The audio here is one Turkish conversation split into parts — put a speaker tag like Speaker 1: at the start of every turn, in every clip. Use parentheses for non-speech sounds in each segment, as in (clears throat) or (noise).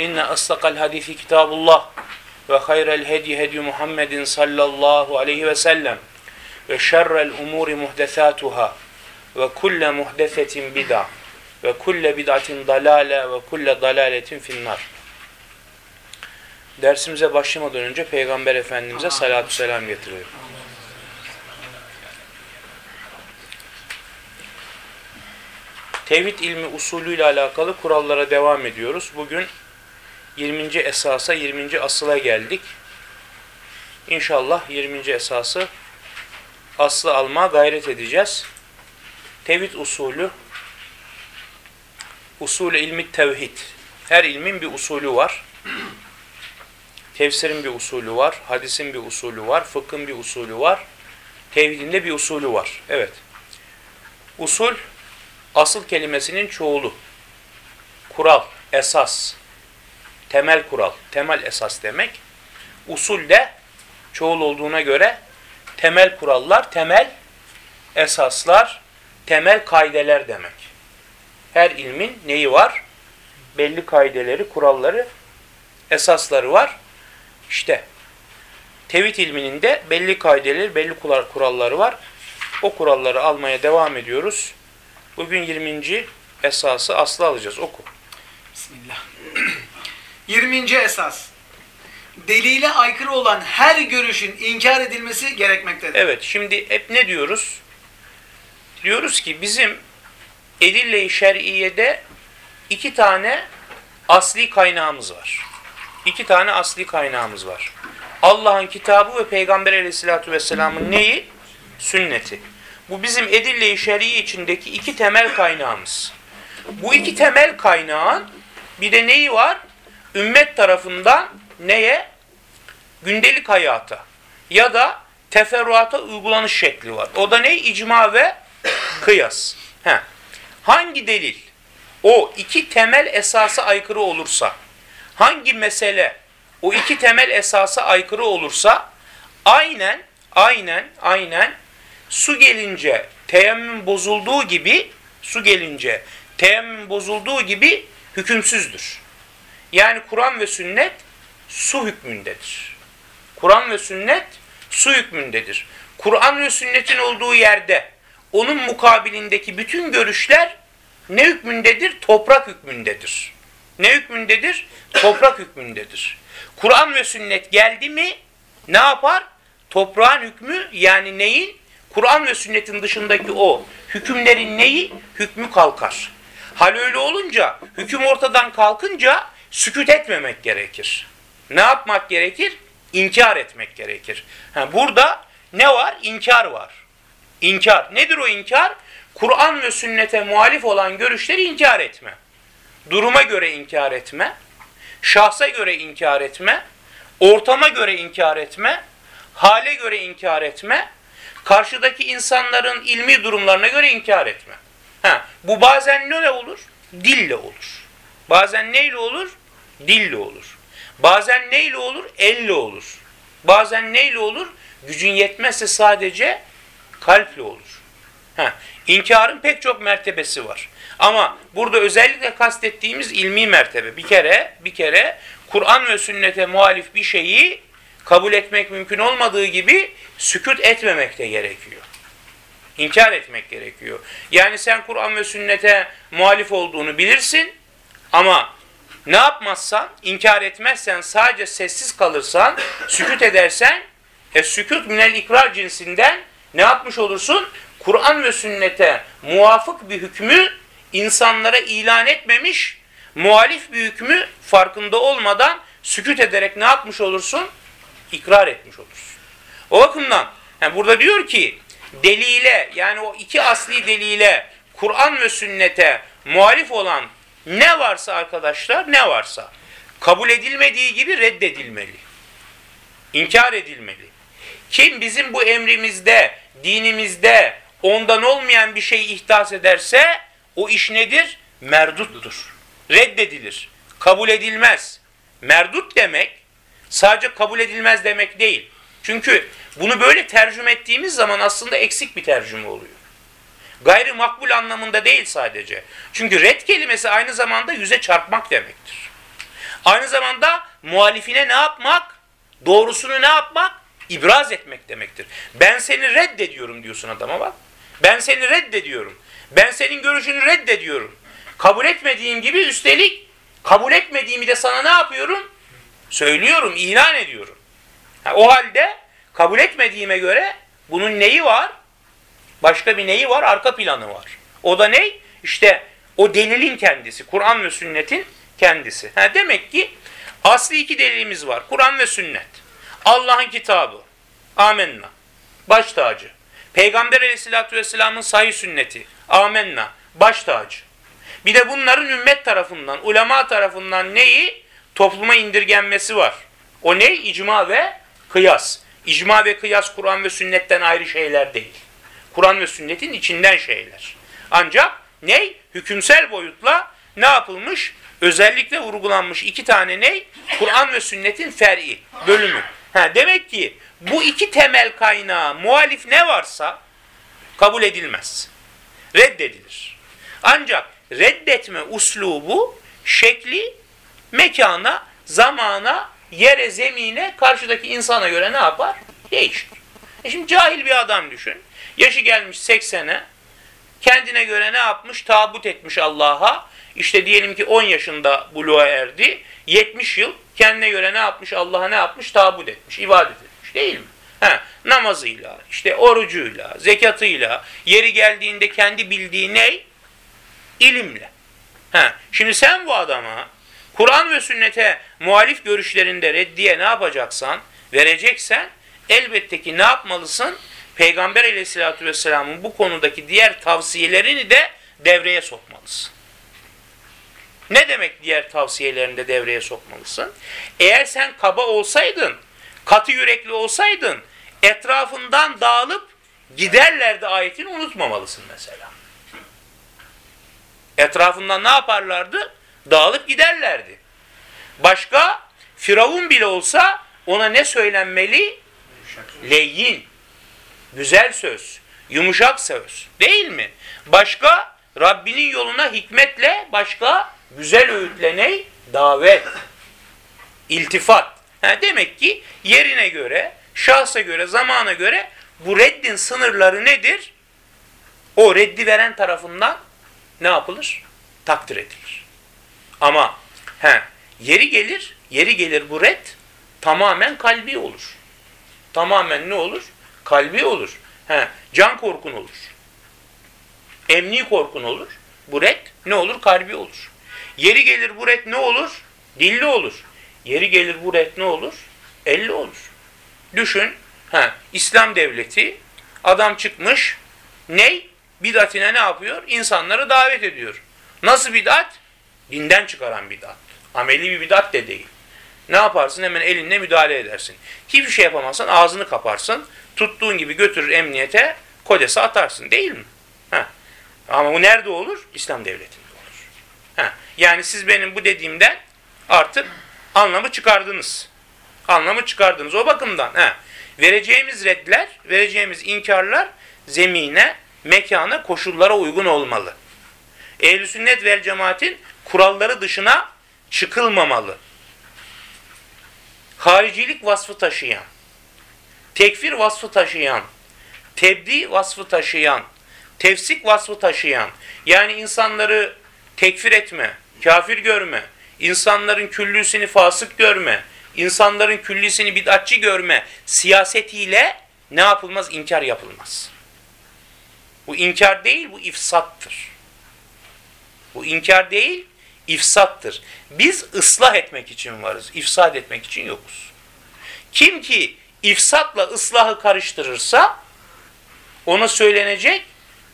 Speaker 1: إن أصدق الحديث كتاب الله وخير الهدي هدي محمد صلى الله عليه وسلم وشر الأمور محدثاتها وكل محدثة بدعة وكل بدعة ضلالة وكل ضلالة في النار Dersimize başlamadan önce Peygamber Efendimiz'e salatü selam getiriyorum. Tevhid ilmi usulüyle alakalı kurallara devam ediyoruz. Bugün 20. esasa, 20. asıla geldik. İnşallah 20. esası aslı almaya gayret edeceğiz. Tevhid usulü, usulü ilmi tevhid. Her ilmin bir usulü var. Tefsirin bir usulü var, hadisin bir usulü var, fıkhın bir usulü var, tevhidin de bir usulü var. Evet. Usul, asıl kelimesinin çoğulu. Kural, esas, temel kural, temel esas demek. Usul de çoğul olduğuna göre temel kurallar, temel esaslar, temel kaideler demek. Her ilmin neyi var? Belli kaideleri, kuralları, esasları var. İşte tevhid ilminin de belli kaideleri, belli kuralları var. O kuralları almaya devam ediyoruz. Bugün 20. esası aslı alacağız. Oku.
Speaker 2: Bismillah. 20. esas. Delile aykırı olan her görüşün inkar edilmesi gerekmektedir.
Speaker 1: Evet, şimdi hep ne diyoruz? Diyoruz ki bizim edille-i şer'iyede iki tane asli kaynağımız var. İki tane asli kaynağımız var. Allah'ın kitabı ve Peygamber aleyhissalatü vesselamın neyi? Sünneti. Bu bizim edille-i şer'i içindeki iki temel kaynağımız. Bu iki temel kaynağın bir de neyi var? Ümmet tarafından neye? Gündelik hayata ya da teferruata uygulanış şekli var. O da ne? İcma ve kıyas. He. Hangi delil o iki temel esası aykırı olursa, hangi mesele o iki temel esası aykırı olursa aynen aynen aynen su gelince teyemmüm bozulduğu gibi su gelince teyemmüm bozulduğu gibi hükümsüzdür. Yani Kur'an ve sünnet su hükmündedir. Kur'an ve sünnet su hükmündedir. Kur'an ve sünnetin olduğu yerde onun mukabilindeki bütün görüşler ne hükmündedir? Toprak hükmündedir. Ne hükmündedir? Toprak hükmündedir. Kur'an ve sünnet geldi mi ne yapar? Toprağın hükmü yani neyin? Kur'an ve sünnetin dışındaki o hükümlerin neyi? Hükmü kalkar. Hal öyle olunca, hüküm ortadan kalkınca sükut etmemek gerekir. Ne yapmak gerekir? İnkar etmek gerekir. Ha, burada ne var? İnkar var. İnkar. Nedir o inkar? Kur'an ve sünnete muhalif olan görüşleri inkar etme. Duruma göre inkar etme. Şahsa göre inkar etme. Ortama göre inkar etme. Hale göre inkar etme. Karşıdaki insanların ilmi durumlarına göre inkar etme. Ha, bu bazen ne olur? Dille olur. Bazen neyle olur? Dille olur. Bazen neyle olur? Elle olur. Bazen neyle olur? Gücün yetmezse sadece kalple olur. Ha, inkarın pek çok mertebesi var. Ama burada özellikle kastettiğimiz ilmi mertebe. Bir kere, bir kere Kur'an ve sünnete muhalif bir şeyi kabul etmek mümkün olmadığı gibi sükut etmemek de gerekiyor. İnkar etmek gerekiyor. Yani sen Kur'an ve sünnete muhalif olduğunu bilirsin ama ne yapmazsan, inkar etmezsen, sadece sessiz kalırsan, sükut edersen, e, sükut minel ikrar cinsinden ne yapmış olursun? Kur'an ve sünnete muvafık bir hükmü insanlara ilan etmemiş, muhalif bir hükmü farkında olmadan sükut ederek ne yapmış olursun? İkrar etmiş olursun. O bakımdan yani burada diyor ki delile yani o iki asli delile Kur'an ve sünnete muhalif olan ne varsa arkadaşlar ne varsa kabul edilmediği gibi reddedilmeli. İnkar edilmeli. Kim bizim bu emrimizde, dinimizde ondan olmayan bir şey ihdas ederse o iş nedir? Merduttur. Reddedilir. Kabul edilmez. Merdut demek sadece kabul edilmez demek değil. Çünkü bunu böyle tercüme ettiğimiz zaman aslında eksik bir tercüme oluyor. Gayri makbul anlamında değil sadece. Çünkü red kelimesi aynı zamanda yüze çarpmak demektir. Aynı zamanda muhalifine ne yapmak? Doğrusunu ne yapmak? İbraz etmek demektir. Ben seni reddediyorum diyorsun adama bak. Ben seni reddediyorum. Ben senin görüşünü reddediyorum. Kabul etmediğim gibi üstelik kabul etmediğimi de sana ne yapıyorum? Söylüyorum, ilan ediyorum. O halde kabul etmediğime göre bunun neyi var? Başka bir neyi var? Arka planı var. O da ne? İşte o delilin kendisi. Kur'an ve sünnetin kendisi. Ha, demek ki asli iki delilimiz var. Kur'an ve sünnet. Allah'ın kitabı. Amenna. Baş tacı. Peygamber aleyhissalatü vesselamın sahih sünneti. Amenna. Baş tacı. Bir de bunların ümmet tarafından, ulema tarafından neyi? Topluma indirgenmesi var. O ne? İcma ve kıyas. İcma ve kıyas Kur'an ve sünnetten ayrı şeyler değil. Kur'an ve sünnetin içinden şeyler. Ancak ne? Hükümsel boyutla ne yapılmış? Özellikle vurgulanmış iki tane ne? Kur'an ve sünnetin fer'i, bölümü. Ha, demek ki bu iki temel kaynağı muhalif ne varsa kabul edilmez. Reddedilir. Ancak reddetme uslubu, şekli, mekana, zamana, yere, zemine, karşıdaki insana göre ne yapar? Değişir. E şimdi cahil bir adam düşün. Yaşı gelmiş 80'e. Kendine göre ne yapmış? Tabut etmiş Allah'a. İşte diyelim ki 10 yaşında buluğa erdi. 70 yıl kendine göre ne yapmış? Allah'a ne yapmış? Tabut etmiş, ibadet etmiş değil mi? He, namazıyla, işte orucuyla, zekatıyla, yeri geldiğinde kendi bildiği ne? İlimle. He, şimdi sen bu adama Kur'an ve sünnete muhalif görüşlerinde reddiye ne yapacaksan, vereceksen elbette ki ne yapmalısın? Peygamber aleyhissalatü vesselamın bu konudaki diğer tavsiyelerini de devreye sokmalısın. Ne demek diğer tavsiyelerini de devreye sokmalısın? Eğer sen kaba olsaydın, katı yürekli olsaydın, etrafından dağılıp giderlerdi ayetini unutmamalısın mesela. Etrafından ne yaparlardı? Dağılıp giderlerdi. Başka, Firavun bile olsa ona ne söylenmeli? Leyyin, güzel söz, yumuşak söz değil mi? Başka, Rabbinin yoluna hikmetle, başka güzel öğütle ne? Davet, iltifat. Ha, demek ki yerine göre, şahsa göre, zamana göre bu reddin sınırları nedir? O reddi veren tarafından ne yapılır? Takdir edilir. Ama he, yeri gelir, yeri gelir bu red tamamen kalbi olur. Tamamen ne olur? Kalbi olur. He, can korkun olur. Emni korkun olur. Bu red ne olur? Kalbi olur. Yeri gelir bu red ne olur? Dilli olur. Yeri gelir bu red ne olur? Elli olur. Düşün, he, İslam devleti adam çıkmış, ney? Bidatine ne yapıyor? İnsanları davet ediyor. Nasıl bidat? Dinden çıkaran bidat. Ameli bir bidat de değil. Ne yaparsın? Hemen elinle müdahale edersin. Hiçbir şey yapamazsan ağzını kaparsın. Tuttuğun gibi götürür emniyete, kodese atarsın. Değil mi? Heh. Ama bu nerede olur? İslam devletinde olur. Heh. Yani siz benim bu dediğimden artık anlamı çıkardınız. Anlamı çıkardınız. O bakımdan heh. vereceğimiz redler, vereceğimiz inkarlar zemine, mekana, koşullara uygun olmalı. Ehl-i sünnet vel cemaatin kuralları dışına çıkılmamalı. Haricilik vasfı taşıyan, tekfir vasfı taşıyan, tebdi vasfı taşıyan, tefsik vasfı taşıyan, yani insanları tekfir etme, kafir görme, insanların küllüsünü fasık görme, insanların küllüsünü bid'atçı görme siyasetiyle ne yapılmaz? İnkar yapılmaz. Bu inkar değil, bu ifsattır. Bu inkar değil, ifsattır. Biz ıslah etmek için varız, ifsad etmek için yokuz. Kim ki ifsatla ıslahı karıştırırsa ona söylenecek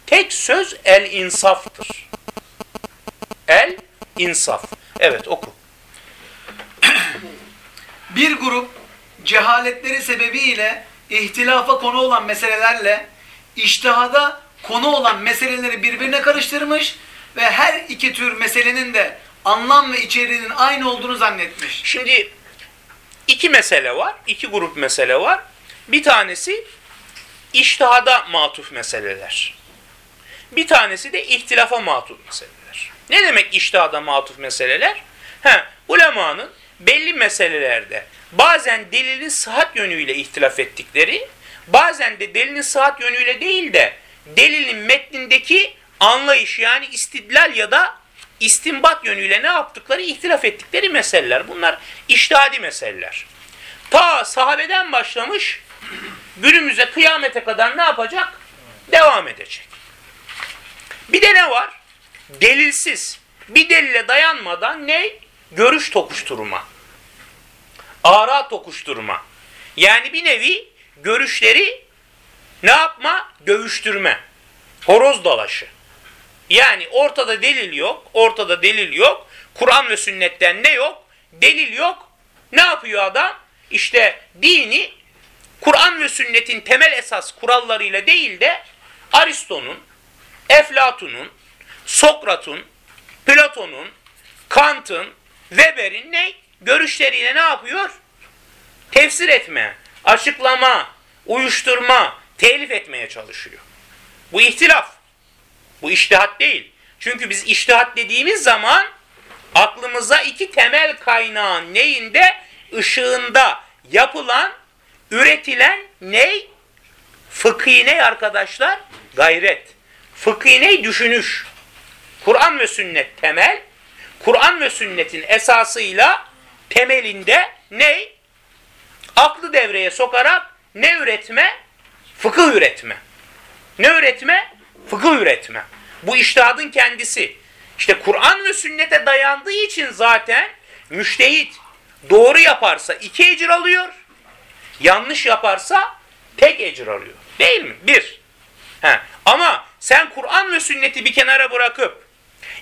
Speaker 1: tek söz el insaftır. El insaf. Evet oku. (clears throat)
Speaker 2: Bir grup cehaletleri sebebiyle ihtilafa konu olan meselelerle iştihada konu olan meseleleri birbirine karıştırmış ve her iki tür meselenin de anlam ve içeriğinin aynı olduğunu zannetmiş.
Speaker 1: Şimdi iki mesele var. iki grup mesele var. Bir tanesi iştihada matuf meseleler. Bir tanesi de ihtilafa matuf meseleler. Ne demek iştihada matuf meseleler? He, ulemanın belli meselelerde bazen delilin sıhhat yönüyle ihtilaf ettikleri, bazen de delilin sıhhat yönüyle değil de delilin metnindeki anlayış yani istidlal ya da istinbat yönüyle ne yaptıkları ihtilaf ettikleri meseleler. Bunlar iştihadi meseleler. Ta sahabeden başlamış günümüze kıyamete kadar ne yapacak? Devam edecek. Bir de ne var? Delilsiz. Bir delile dayanmadan ne? Görüş tokuşturma. Ara tokuşturma. Yani bir nevi görüşleri ne yapma? Dövüştürme. Horoz dalaşı. Yani ortada delil yok, ortada delil yok. Kur'an ve sünnetten ne yok? Delil yok. Ne yapıyor adam? İşte dini Kur'an ve sünnetin temel esas kurallarıyla değil de Aristo'nun, Eflatun'un, Sokrat'un, Platon'un, Kant'ın, Weber'in ne? Görüşleriyle ne yapıyor? Tefsir etme, açıklama, uyuşturma, telif etmeye çalışıyor. Bu ihtilaf. Bu iştihat değil. Çünkü biz iştihat dediğimiz zaman aklımıza iki temel kaynağın neyinde? ışığında yapılan, üretilen ney? Fıkhi ney arkadaşlar? Gayret. Fıkhi ney? Düşünüş. Kur'an ve sünnet temel. Kur'an ve sünnetin esasıyla temelinde ney? Aklı devreye sokarak ne üretme? Fıkıh üretme. Ne üretme? Fıkıh üretme. Bu iştihadın kendisi. İşte Kur'an ve sünnete dayandığı için zaten müştehit doğru yaparsa iki ecir alıyor. Yanlış yaparsa tek ecir alıyor. Değil mi? Bir. He. Ama sen Kur'an ve sünneti bir kenara bırakıp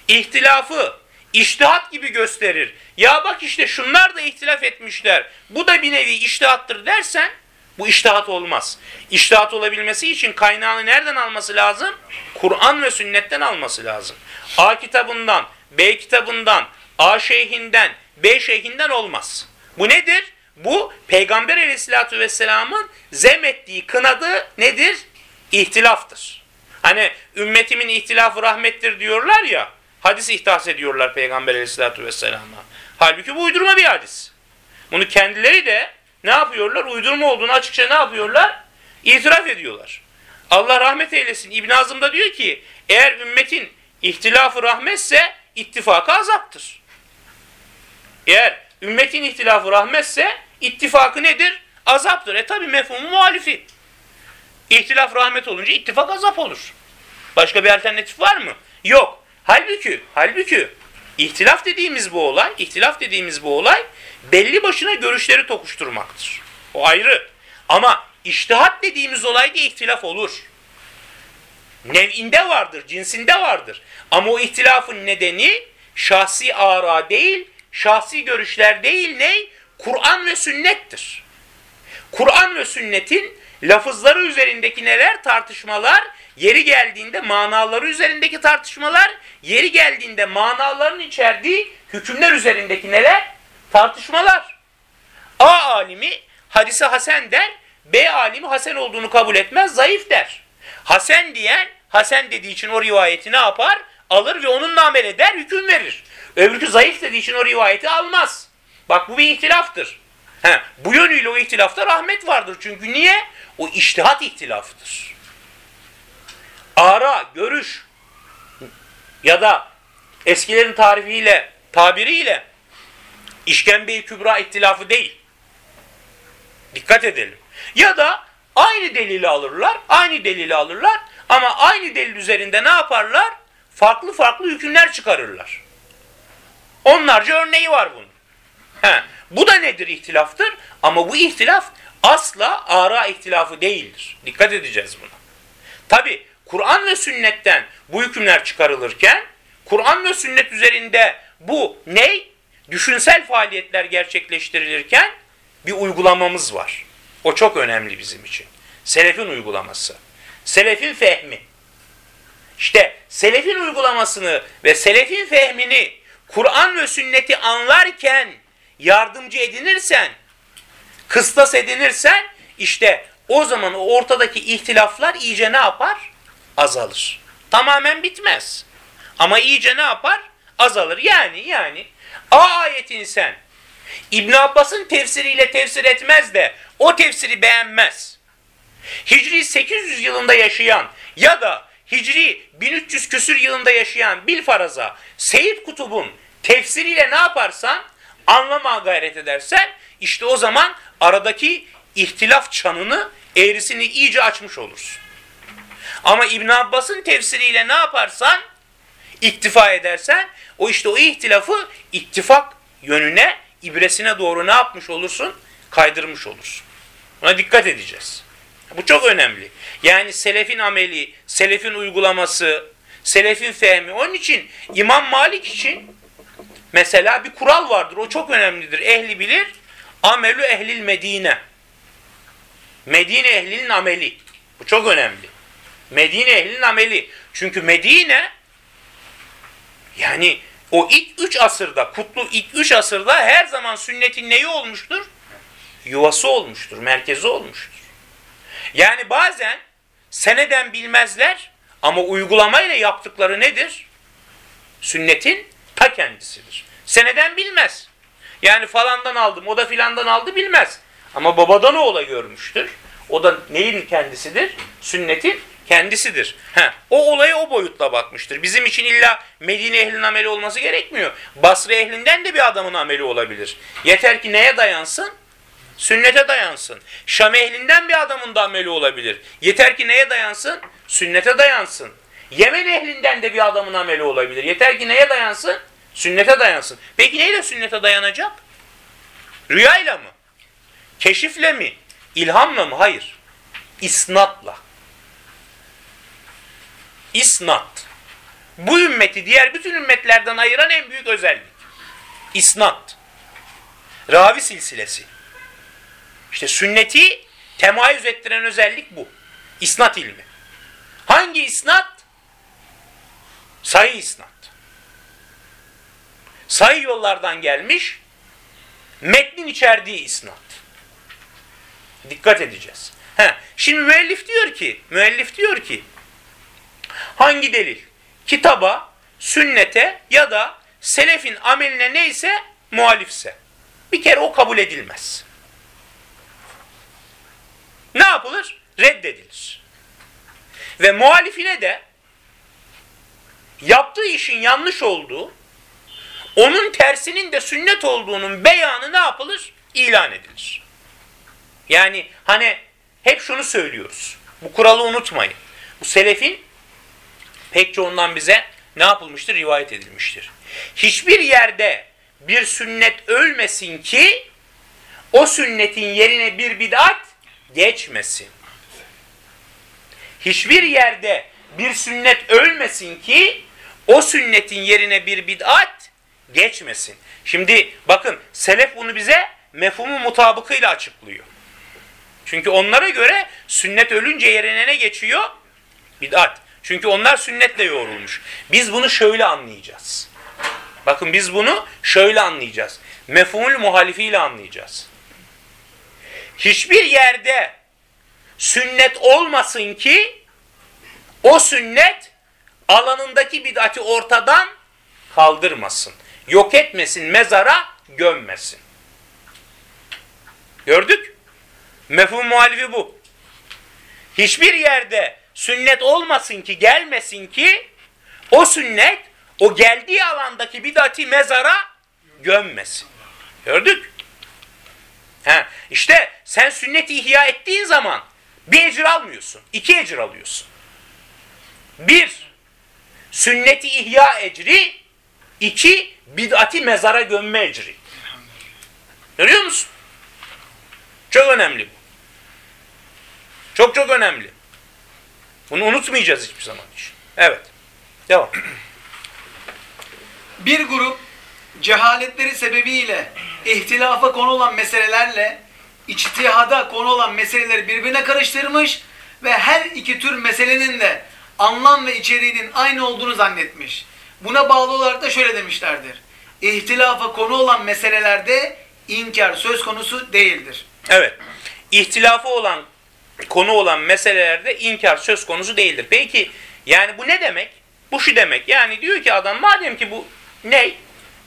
Speaker 1: ihtilafı iştihat gibi gösterir. Ya bak işte şunlar da ihtilaf etmişler. Bu da bir nevi iştihattır dersen bu iştihat olmaz. İştihat olabilmesi için kaynağını nereden alması lazım? Kur'an ve sünnetten alması lazım. A kitabından, B kitabından, A şeyhinden, B şeyhinden olmaz. Bu nedir? Bu Peygamber aleyhissalatü vesselamın zemettiği, kınadığı nedir? İhtilaftır. Hani ümmetimin ihtilafı rahmettir diyorlar ya, hadis ihtas ediyorlar Peygamber aleyhissalatü vesselama. Halbuki bu uydurma bir hadis. Bunu kendileri de ne yapıyorlar? Uydurma olduğunu açıkça ne yapıyorlar? İtiraf ediyorlar. Allah rahmet eylesin. İbn Azım da diyor ki eğer ümmetin ihtilafı rahmetse ittifakı azaptır. Eğer ümmetin ihtilafı rahmetse ittifakı nedir? Azaptır. E tabi mefhumu muhalifi. İhtilaf rahmet olunca ittifak azap olur. Başka bir alternatif var mı? Yok. Halbuki, halbuki ihtilaf dediğimiz bu olay, ihtilaf dediğimiz bu olay belli başına görüşleri tokuşturmaktır. O ayrı. Ama iştihat dediğimiz olayda ihtilaf olur. Nev'inde vardır, cinsinde vardır. Ama o ihtilafın nedeni şahsi ara değil, şahsi görüşler değil ne? Kur'an ve sünnettir. Kur'an ve sünnetin lafızları üzerindeki neler tartışmalar, yeri geldiğinde manaları üzerindeki tartışmalar, yeri geldiğinde manaların içerdiği hükümler üzerindeki neler? Tartışmalar. A alimi hadise hasen der, B alimi hasen olduğunu kabul etmez, zayıf der. Hasen diyen, hasen dediği için o rivayeti ne yapar? Alır ve onunla amel eder, hüküm verir. Öbürkü zayıf dediği için o rivayeti almaz. Bak bu bir ihtilaftır. He, bu yönüyle o ihtilafta rahmet vardır. Çünkü niye? O iştihat ihtilafıdır. Ara, görüş ya da eskilerin tarifiyle, tabiriyle İşkembe-i Kübra ihtilafı değil. Dikkat edelim. Ya da aynı delili alırlar, aynı delili alırlar ama aynı delil üzerinde ne yaparlar? Farklı farklı hükümler çıkarırlar. Onlarca örneği var bunun. He, bu da nedir ihtilaftır? Ama bu ihtilaf asla ara ihtilafı değildir. Dikkat edeceğiz buna. Tabi Kur'an ve sünnetten bu hükümler çıkarılırken Kur'an ve sünnet üzerinde bu ney? Düşünsel faaliyetler gerçekleştirilirken bir uygulamamız var. O çok önemli bizim için. Selefin uygulaması. Selefin fehmi. İşte selefin uygulamasını ve selefin fehmini Kur'an ve sünneti anlarken yardımcı edinirsen, kıstas edinirsen işte o zaman o ortadaki ihtilaflar iyice ne yapar? Azalır. Tamamen bitmez. Ama iyice ne yapar? Azalır. Yani yani A ayetini sen İbn Abbas'ın tefsiriyle tefsir etmez de o tefsiri beğenmez. Hicri 800 yılında yaşayan ya da Hicri 1300 küsür yılında yaşayan bilfaraza Seyyid Kutub'un tefsiriyle ne yaparsan anlamaya gayret edersen işte o zaman aradaki ihtilaf çanını eğrisini iyice açmış olursun. Ama İbn Abbas'ın tefsiriyle ne yaparsan iktifa edersen o işte o ihtilafı ittifak yönüne ibresine doğru ne yapmış olursun? Kaydırmış olursun. Buna dikkat edeceğiz. Bu çok önemli. Yani selefin ameli, selefin uygulaması, selefin fehmi. Onun için İmam Malik için mesela bir kural vardır. O çok önemlidir. Ehli bilir. Amelü ehlil Medine. Medine ehlinin ameli. Bu çok önemli. Medine ehlinin ameli. Çünkü Medine yani o ilk üç asırda, kutlu ilk üç asırda her zaman sünnetin neyi olmuştur? Yuvası olmuştur, merkezi olmuştur. Yani bazen seneden bilmezler ama uygulamayla yaptıkları nedir? Sünnetin ta kendisidir. Seneden bilmez. Yani falandan aldım, o da filandan aldı bilmez. Ama babadan oğula görmüştür. O da neyin kendisidir? Sünnetin kendisidir. He, o olaya o boyutla bakmıştır. Bizim için illa Medine ehlinin ameli olması gerekmiyor. Basra ehlinden de bir adamın ameli olabilir. Yeter ki neye dayansın? Sünnete dayansın. Şam ehlinden bir adamın da ameli olabilir. Yeter ki neye dayansın? Sünnete dayansın. Yemen ehlinden de bir adamın ameli olabilir. Yeter ki neye dayansın? Sünnete dayansın. Peki neyle sünnete dayanacak? Rüyayla mı? Keşifle mi? İlhamla mı? Hayır. İsnatla. İsnat. Bu ümmeti diğer bütün ümmetlerden ayıran en büyük özellik. İsnat. Ravi silsilesi. İşte sünneti temayüz ettiren özellik bu. İsnat ilmi. Hangi isnat? Sayı isnat. Sayı yollardan gelmiş, metnin içerdiği isnat. Dikkat edeceğiz. He, şimdi müellif diyor ki, müellif diyor ki, hangi delil? Kitaba, sünnete ya da selefin ameline neyse muhalifse. Bir kere o kabul edilmez. Ne yapılır? Reddedilir. Ve muhalifine de yaptığı işin yanlış olduğu, onun tersinin de sünnet olduğunun beyanı ne yapılır? İlan edilir. Yani hani hep şunu söylüyoruz. Bu kuralı unutmayın. Bu selefin pek çoğundan bize ne yapılmıştır? Rivayet edilmiştir. Hiçbir yerde bir sünnet ölmesin ki o sünnetin yerine bir bid'at geçmesin. Hiçbir yerde bir sünnet ölmesin ki o sünnetin yerine bir bid'at geçmesin. Şimdi bakın selef bunu bize mefhumu mutabıkıyla açıklıyor. Çünkü onlara göre sünnet ölünce yerine ne geçiyor? Bid'at. Çünkü onlar sünnetle yoğrulmuş. Biz bunu şöyle anlayacağız. Bakın biz bunu şöyle anlayacağız. Mefhumul muhalifiyle anlayacağız. Hiçbir yerde sünnet olmasın ki o sünnet alanındaki bid'ati ortadan kaldırmasın. Yok etmesin, mezara gömmesin. Gördük? Mefhum muhalifi bu. Hiçbir yerde sünnet olmasın ki, gelmesin ki o sünnet o geldiği alandaki bid'ati mezara gömmesin. Gördük. Ha, işte sen sünneti ihya ettiğin zaman bir ecir almıyorsun. iki ecir alıyorsun. Bir, sünneti ihya ecri. iki bid'ati mezara gömme ecri. Görüyor musun? Çok önemli bu. Çok çok önemli. Bunu unutmayacağız hiçbir zaman için. Evet. Devam. (clears throat)
Speaker 2: Bir grup cehaletleri sebebiyle ihtilafa konu olan meselelerle içtihada konu olan meseleleri birbirine karıştırmış ve her iki tür meselenin de anlam ve içeriğinin aynı olduğunu zannetmiş. Buna bağlı olarak da şöyle demişlerdir. İhtilafa konu olan meselelerde inkar söz konusu değildir.
Speaker 1: Evet. İhtilafı olan konu olan meselelerde inkar söz konusu değildir. Peki yani bu ne demek? Bu şu demek. Yani diyor ki adam madem ki bu ne?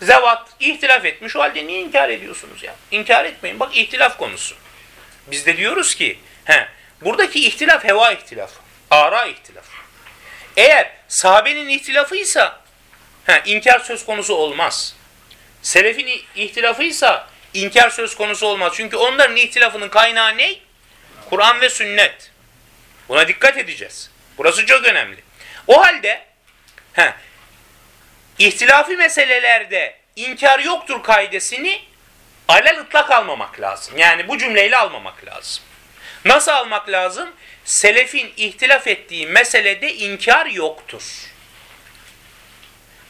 Speaker 1: Zevat ihtilaf etmiş o halde niye inkar ediyorsunuz ya? İnkar etmeyin. Bak ihtilaf konusu. Biz de diyoruz ki he, buradaki ihtilaf heva ihtilafı. Ara ihtilafı. Eğer sahabenin ihtilafıysa he, inkar söz konusu olmaz. Selefin ihtilafıysa inkar söz konusu olmaz. Çünkü onların ihtilafının kaynağı ne? Kur'an ve sünnet. Buna dikkat edeceğiz. Burası çok önemli. O halde he, ihtilafi meselelerde inkar yoktur kaidesini alel ıtlak almamak lazım. Yani bu cümleyle almamak lazım. Nasıl almak lazım? Selefin ihtilaf ettiği meselede inkar yoktur.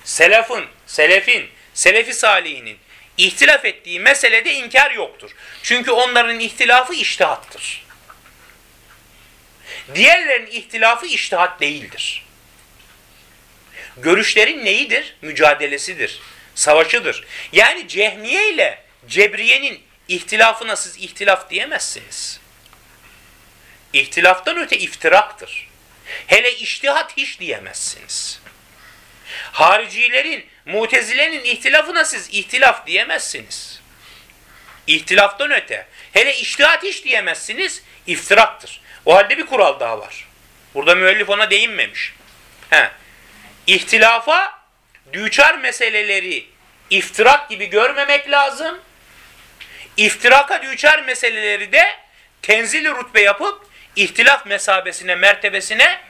Speaker 1: Selefin, selefin, selefi salihinin ihtilaf ettiği meselede inkar yoktur. Çünkü onların ihtilafı iştihattır. Diğerlerin ihtilafı iştihat değildir. Görüşlerin neyidir? Mücadelesidir. Savaşıdır. Yani Cehmiye ile Cebriye'nin ihtilafına siz ihtilaf diyemezsiniz. İhtilaftan öte iftiraktır. Hele iştihat hiç diyemezsiniz. Haricilerin, mutezilenin ihtilafına siz ihtilaf diyemezsiniz. İhtilaftan öte. Hele iştihat hiç diyemezsiniz, iftiraktır. O halde bir kural daha var. Burada müellif ona değinmemiş. He. İhtilafa düçar meseleleri iftirak gibi görmemek lazım. İftiraka düçar meseleleri de tenzili rütbe yapıp ihtilaf mesabesine, mertebesine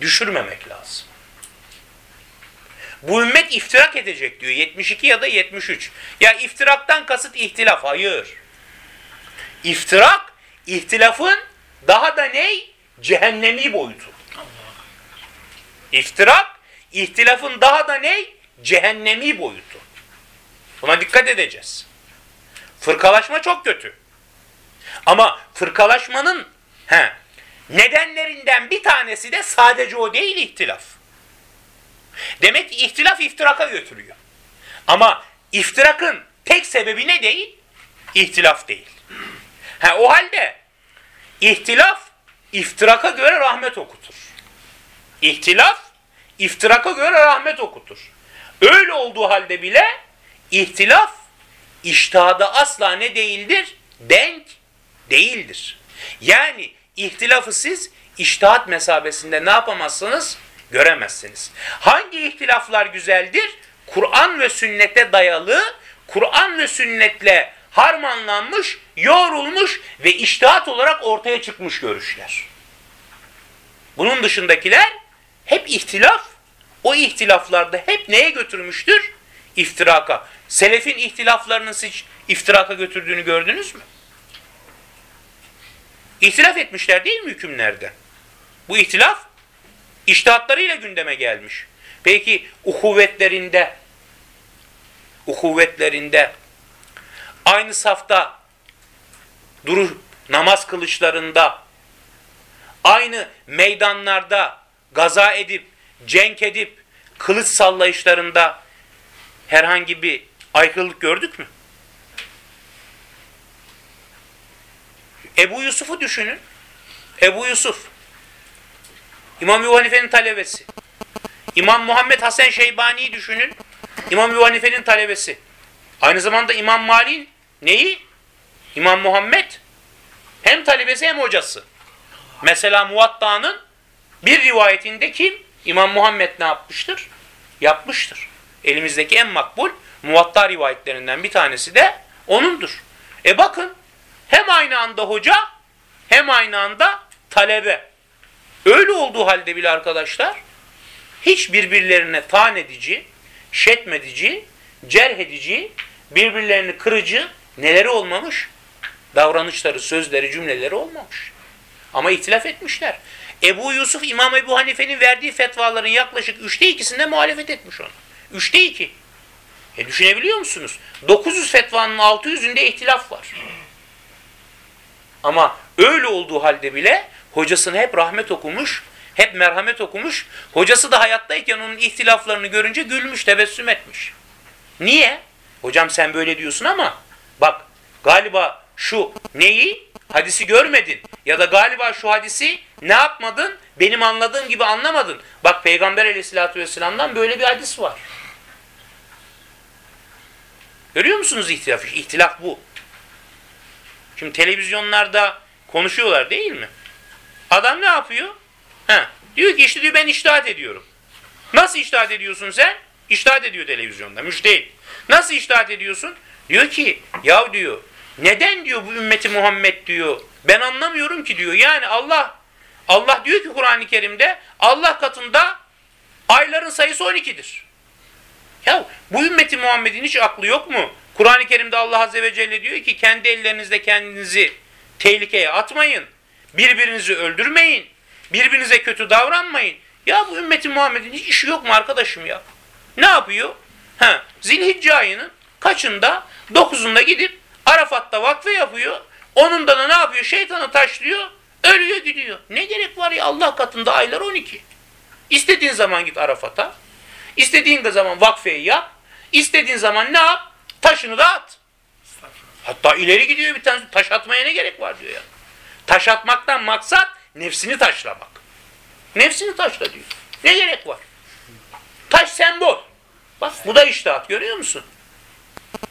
Speaker 1: düşürmemek lazım. Bu ümmet iftirak edecek diyor. 72 ya da 73. Ya iftiraktan kasıt ihtilaf. Hayır. İftirak, ihtilafın daha da ney? Cehennemi boyutu. İftirak, ihtilafın daha da ney? Cehennemi boyutu. Buna dikkat edeceğiz. Fırkalaşma çok kötü. Ama fırkalaşmanın he, nedenlerinden bir tanesi de sadece o değil ihtilaf. Demek ki ihtilaf iftiraka götürüyor. Ama iftirakın tek sebebi ne değil? İhtilaf değil. Ha, o halde ihtilaf iftiraka göre rahmet okutur. İhtilaf iftiraka göre rahmet okutur. Öyle olduğu halde bile ihtilaf iştihada asla ne değildir? Denk değildir. Yani ihtilafı siz iştihat mesabesinde ne yapamazsınız? Göremezsiniz. Hangi ihtilaflar güzeldir? Kur'an ve sünnete dayalı, Kur'an ve sünnetle harmanlanmış, yoğrulmuş ve iştihat olarak ortaya çıkmış görüşler. Bunun dışındakiler hep ihtilaf, o ihtilaflarda hep neye götürmüştür? İftiraka. Selefin ihtilaflarının hiç iftiraka götürdüğünü gördünüz mü? İhtilaf etmişler değil mi hükümlerde? Bu ihtilaf iştihatlarıyla gündeme gelmiş. Peki uhuvvetlerinde uhuvvetlerinde aynı safta durup namaz kılıçlarında aynı meydanlarda gaza edip cenk edip kılıç sallayışlarında herhangi bir aykırılık gördük mü? Ebu Yusuf'u düşünün. Ebu Yusuf İmam Ebu Hanife'nin talebesi. İmam Muhammed Hasan Şeybani'yi düşünün. İmam Ebu Hanife'nin talebesi. Aynı zamanda İmam Malik'in neyi? İmam Muhammed hem talebesi hem hocası. Mesela Muvatta'nın bir rivayetinde kim? İmam Muhammed ne yapmıştır? Yapmıştır. Elimizdeki en makbul Muvatta rivayetlerinden bir tanesi de Onundur. E bakın hem aynı anda hoca hem aynı anda talebe. Öyle olduğu halde bile arkadaşlar hiç birbirlerine taan edici, şetmedici, cerh edici, birbirlerini kırıcı neleri olmamış? Davranışları, sözleri, cümleleri olmamış. Ama ihtilaf etmişler. Ebu Yusuf İmam Ebu Hanife'nin verdiği fetvaların yaklaşık üçte ikisinde muhalefet etmiş onu. Üçte iki. E düşünebiliyor musunuz? 900 fetvanın 600'ünde ihtilaf var. Ama öyle olduğu halde bile hocasına hep rahmet okumuş, hep merhamet okumuş. Hocası da hayattayken onun ihtilaflarını görünce gülmüş, tebessüm etmiş. Niye? Hocam sen böyle diyorsun ama bak galiba şu neyi? Hadisi görmedin. Ya da galiba şu hadisi ne yapmadın? Benim anladığım gibi anlamadın. Bak Peygamber aleyhissalatü vesselam'dan böyle bir hadis var. Görüyor musunuz ihtilafı? İhtilaf bu. Şimdi televizyonlarda konuşuyorlar değil mi? Adam ne yapıyor? Ha, diyor ki işte diyor ben iştahat ediyorum. Nasıl iştahat ediyorsun sen? İştahat ediyor televizyonda. Müştehit. Nasıl iştahat ediyorsun? Diyor ki ya diyor neden diyor bu ümmeti Muhammed diyor ben anlamıyorum ki diyor. Yani Allah Allah diyor ki Kur'an-ı Kerim'de Allah katında ayların sayısı 12'dir. Ya bu ümmeti Muhammed'in hiç aklı yok mu? Kur'an-ı Kerim'de Allah Azze ve Celle diyor ki kendi ellerinizde kendinizi tehlikeye atmayın. Birbirinizi öldürmeyin. Birbirinize kötü davranmayın. Ya bu ümmeti Muhammed'in hiç işi yok mu arkadaşım ya? Ne yapıyor? Ha, Zilhicce ayının kaçında? Dokuzunda gidip Arafat'ta vakfe yapıyor. Onun da ne yapıyor? Şeytanı taşlıyor. Ölüyor gidiyor. Ne gerek var ya Allah katında aylar 12. İstediğin zaman git Arafat'a. İstediğin zaman vakfeyi yap. İstediğin zaman ne yap? Taşını da at. Hatta ileri gidiyor bir tane taş atmaya ne gerek var diyor ya. Taş atmaktan maksat nefsini taşlamak. Nefsini taşla diyor. Ne gerek var? Taş sembol. Bak bu da iştahat görüyor musun?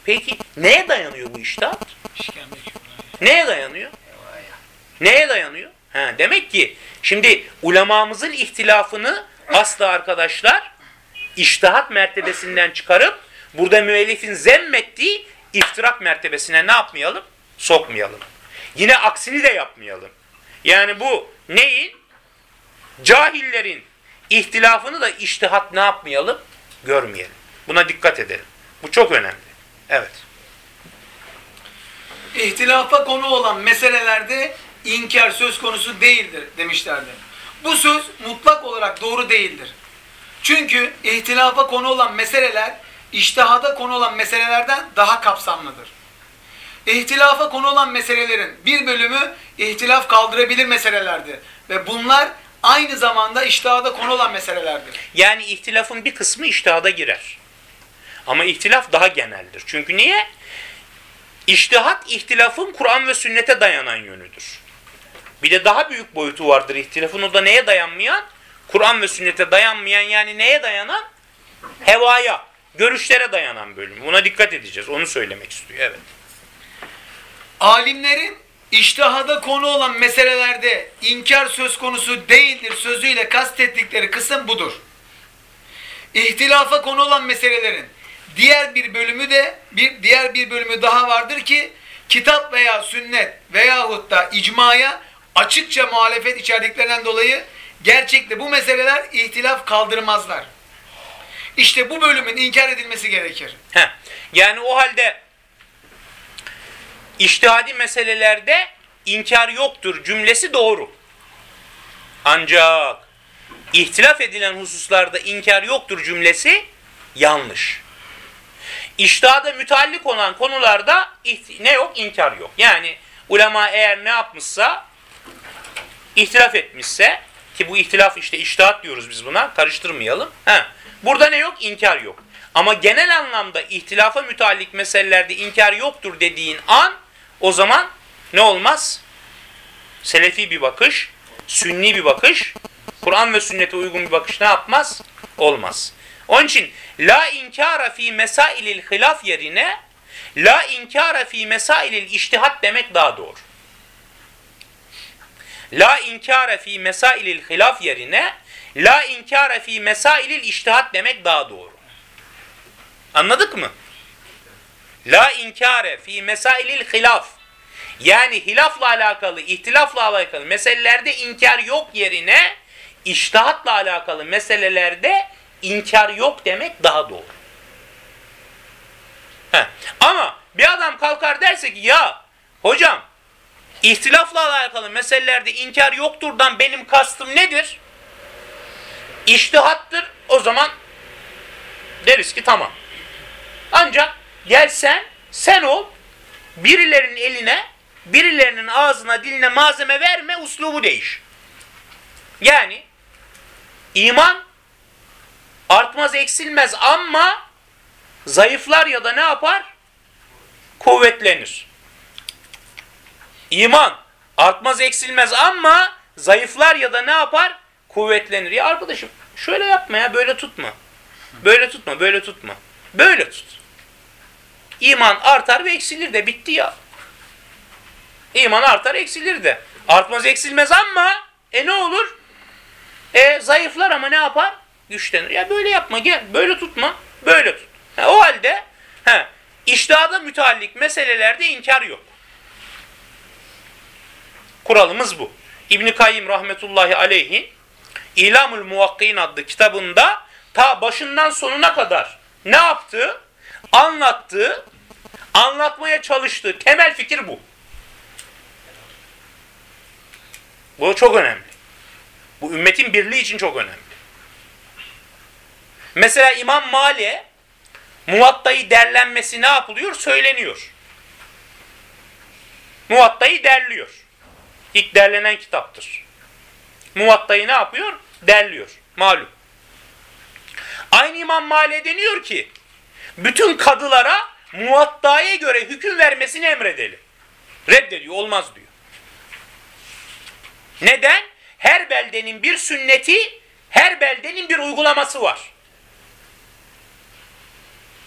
Speaker 1: Peki neye dayanıyor bu iştahat? Neye dayanıyor? Neye dayanıyor? Ha, demek ki şimdi ulemamızın ihtilafını asla arkadaşlar iştihat mertebesinden çıkarıp burada müellifin zemmettiği iftirak mertebesine ne yapmayalım? Sokmayalım. Yine aksini de yapmayalım. Yani bu neyin? Cahillerin ihtilafını da iştihat ne yapmayalım? Görmeyelim. Buna dikkat edelim. Bu çok önemli. Evet.
Speaker 2: İhtilafa konu olan meselelerde inkar söz konusu değildir demişlerdi. Bu söz mutlak olarak doğru değildir. Çünkü ihtilafa konu olan meseleler iştihada konu olan meselelerden daha kapsamlıdır. İhtilafa konu olan meselelerin bir bölümü ihtilaf kaldırabilir meselelerdir. Ve bunlar aynı zamanda iştihada konu olan meselelerdir.
Speaker 1: Yani ihtilafın bir kısmı iştihada girer. Ama ihtilaf daha geneldir. Çünkü niye? İştihat ihtilafın Kur'an ve sünnete dayanan yönüdür. Bir de daha büyük boyutu vardır ihtilafın. O da neye dayanmayan? Kur'an ve sünnete dayanmayan yani neye dayanan? Hevaya, görüşlere dayanan bölüm. Buna dikkat edeceğiz. Onu söylemek istiyor. Evet.
Speaker 2: Alimlerin iştihada konu olan meselelerde inkar söz konusu değildir sözüyle kastettikleri kısım budur. İhtilafa konu olan meselelerin diğer bir bölümü de bir diğer bir bölümü daha vardır ki kitap veya sünnet veyahut da icmaya açıkça muhalefet içerdiklerinden dolayı gerçekte bu meseleler ihtilaf kaldırmazlar. İşte bu bölümün inkar edilmesi gerekir.
Speaker 1: Heh. Yani o halde iştihadi meselelerde inkar yoktur cümlesi doğru. Ancak ihtilaf edilen hususlarda inkar yoktur cümlesi yanlış. İştihada müteallik olan konularda ne yok? İnkar yok. Yani ulema eğer ne yapmışsa ihtilaf etmişse ki bu ihtilaf işte iştihat diyoruz biz buna karıştırmayalım. Ha. Burada ne yok? İnkar yok. Ama genel anlamda ihtilafa müteallik meselelerde inkar yoktur dediğin an o zaman ne olmaz? Selefi bir bakış, sünni bir bakış, Kur'an ve sünnete uygun bir bakış ne yapmaz? Olmaz. Onun için la inkara fi mesailil hilaf yerine la inkara fi mesailil iştihat demek daha doğru. La inkara fi mesailil hilaf yerine la inkara fi mesailil iştihat demek daha doğru. Anladık mı? La inkare fi mesailil hilaf. Yani hilafla alakalı, ihtilafla alakalı meselelerde inkar yok yerine iştihatla alakalı meselelerde inkar yok demek daha doğru. Heh. Ama bir adam kalkar derse ki ya hocam ihtilafla alakalı meselelerde inkar yokturdan benim kastım nedir? İştihattır. O zaman deriz ki tamam. Ancak gel sen, sen ol, birilerinin eline, birilerinin ağzına, diline malzeme verme, uslubu değiş. Yani iman artmaz eksilmez ama zayıflar ya da ne yapar? Kuvvetlenir. İman artmaz eksilmez ama zayıflar ya da ne yapar? Kuvvetlenir. Ya arkadaşım şöyle yapma ya böyle tutma. Böyle tutma, böyle tutma. Böyle tut. İman artar ve eksilir de bitti ya. İman artar eksilir de. Artmaz eksilmez ama e ne olur? E zayıflar ama ne yapar? Güçlenir. Ya böyle yapma gel. Böyle tutma. Böyle tut. Ha, o halde he, iştihada müteallik meselelerde inkar yok. Kuralımız bu. İbn Kayyim rahmetullahi aleyhin İlamul Muvakkin adlı kitabında ta başından sonuna kadar ne yaptığı, anlattığı, anlatmaya çalıştığı temel fikir bu. Bu çok önemli. Bu ümmetin birliği için çok önemli. Mesela İmam Mali Muvatta'yı derlenmesi ne yapılıyor? Söyleniyor. Muvatta'yı derliyor. İlk derlenen kitaptır. Muvatta'yı ne yapıyor? Derliyor. Malum. Aynı İmam Mali deniyor ki bütün kadılara Muvatta'ya göre hüküm vermesini emredelim. Reddediyor. Olmaz diyor. Neden? Her beldenin bir sünneti, her beldenin bir uygulaması var.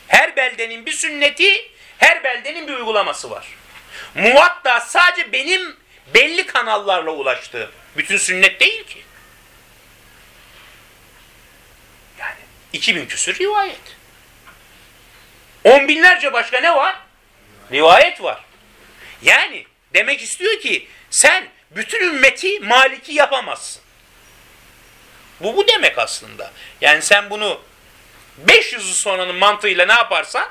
Speaker 1: Her beldenin bir sünneti, her beldenin bir uygulaması var. Muvatta sadece benim belli kanallarla ulaştığı bütün sünnet değil ki. Yani 2000 küsür rivayet. On binlerce başka ne var? Rivayet var. Yani demek istiyor ki sen bütün ümmeti maliki yapamazsın. Bu bu demek aslında. Yani sen bunu 500 yıl sonranın mantığıyla ne yaparsan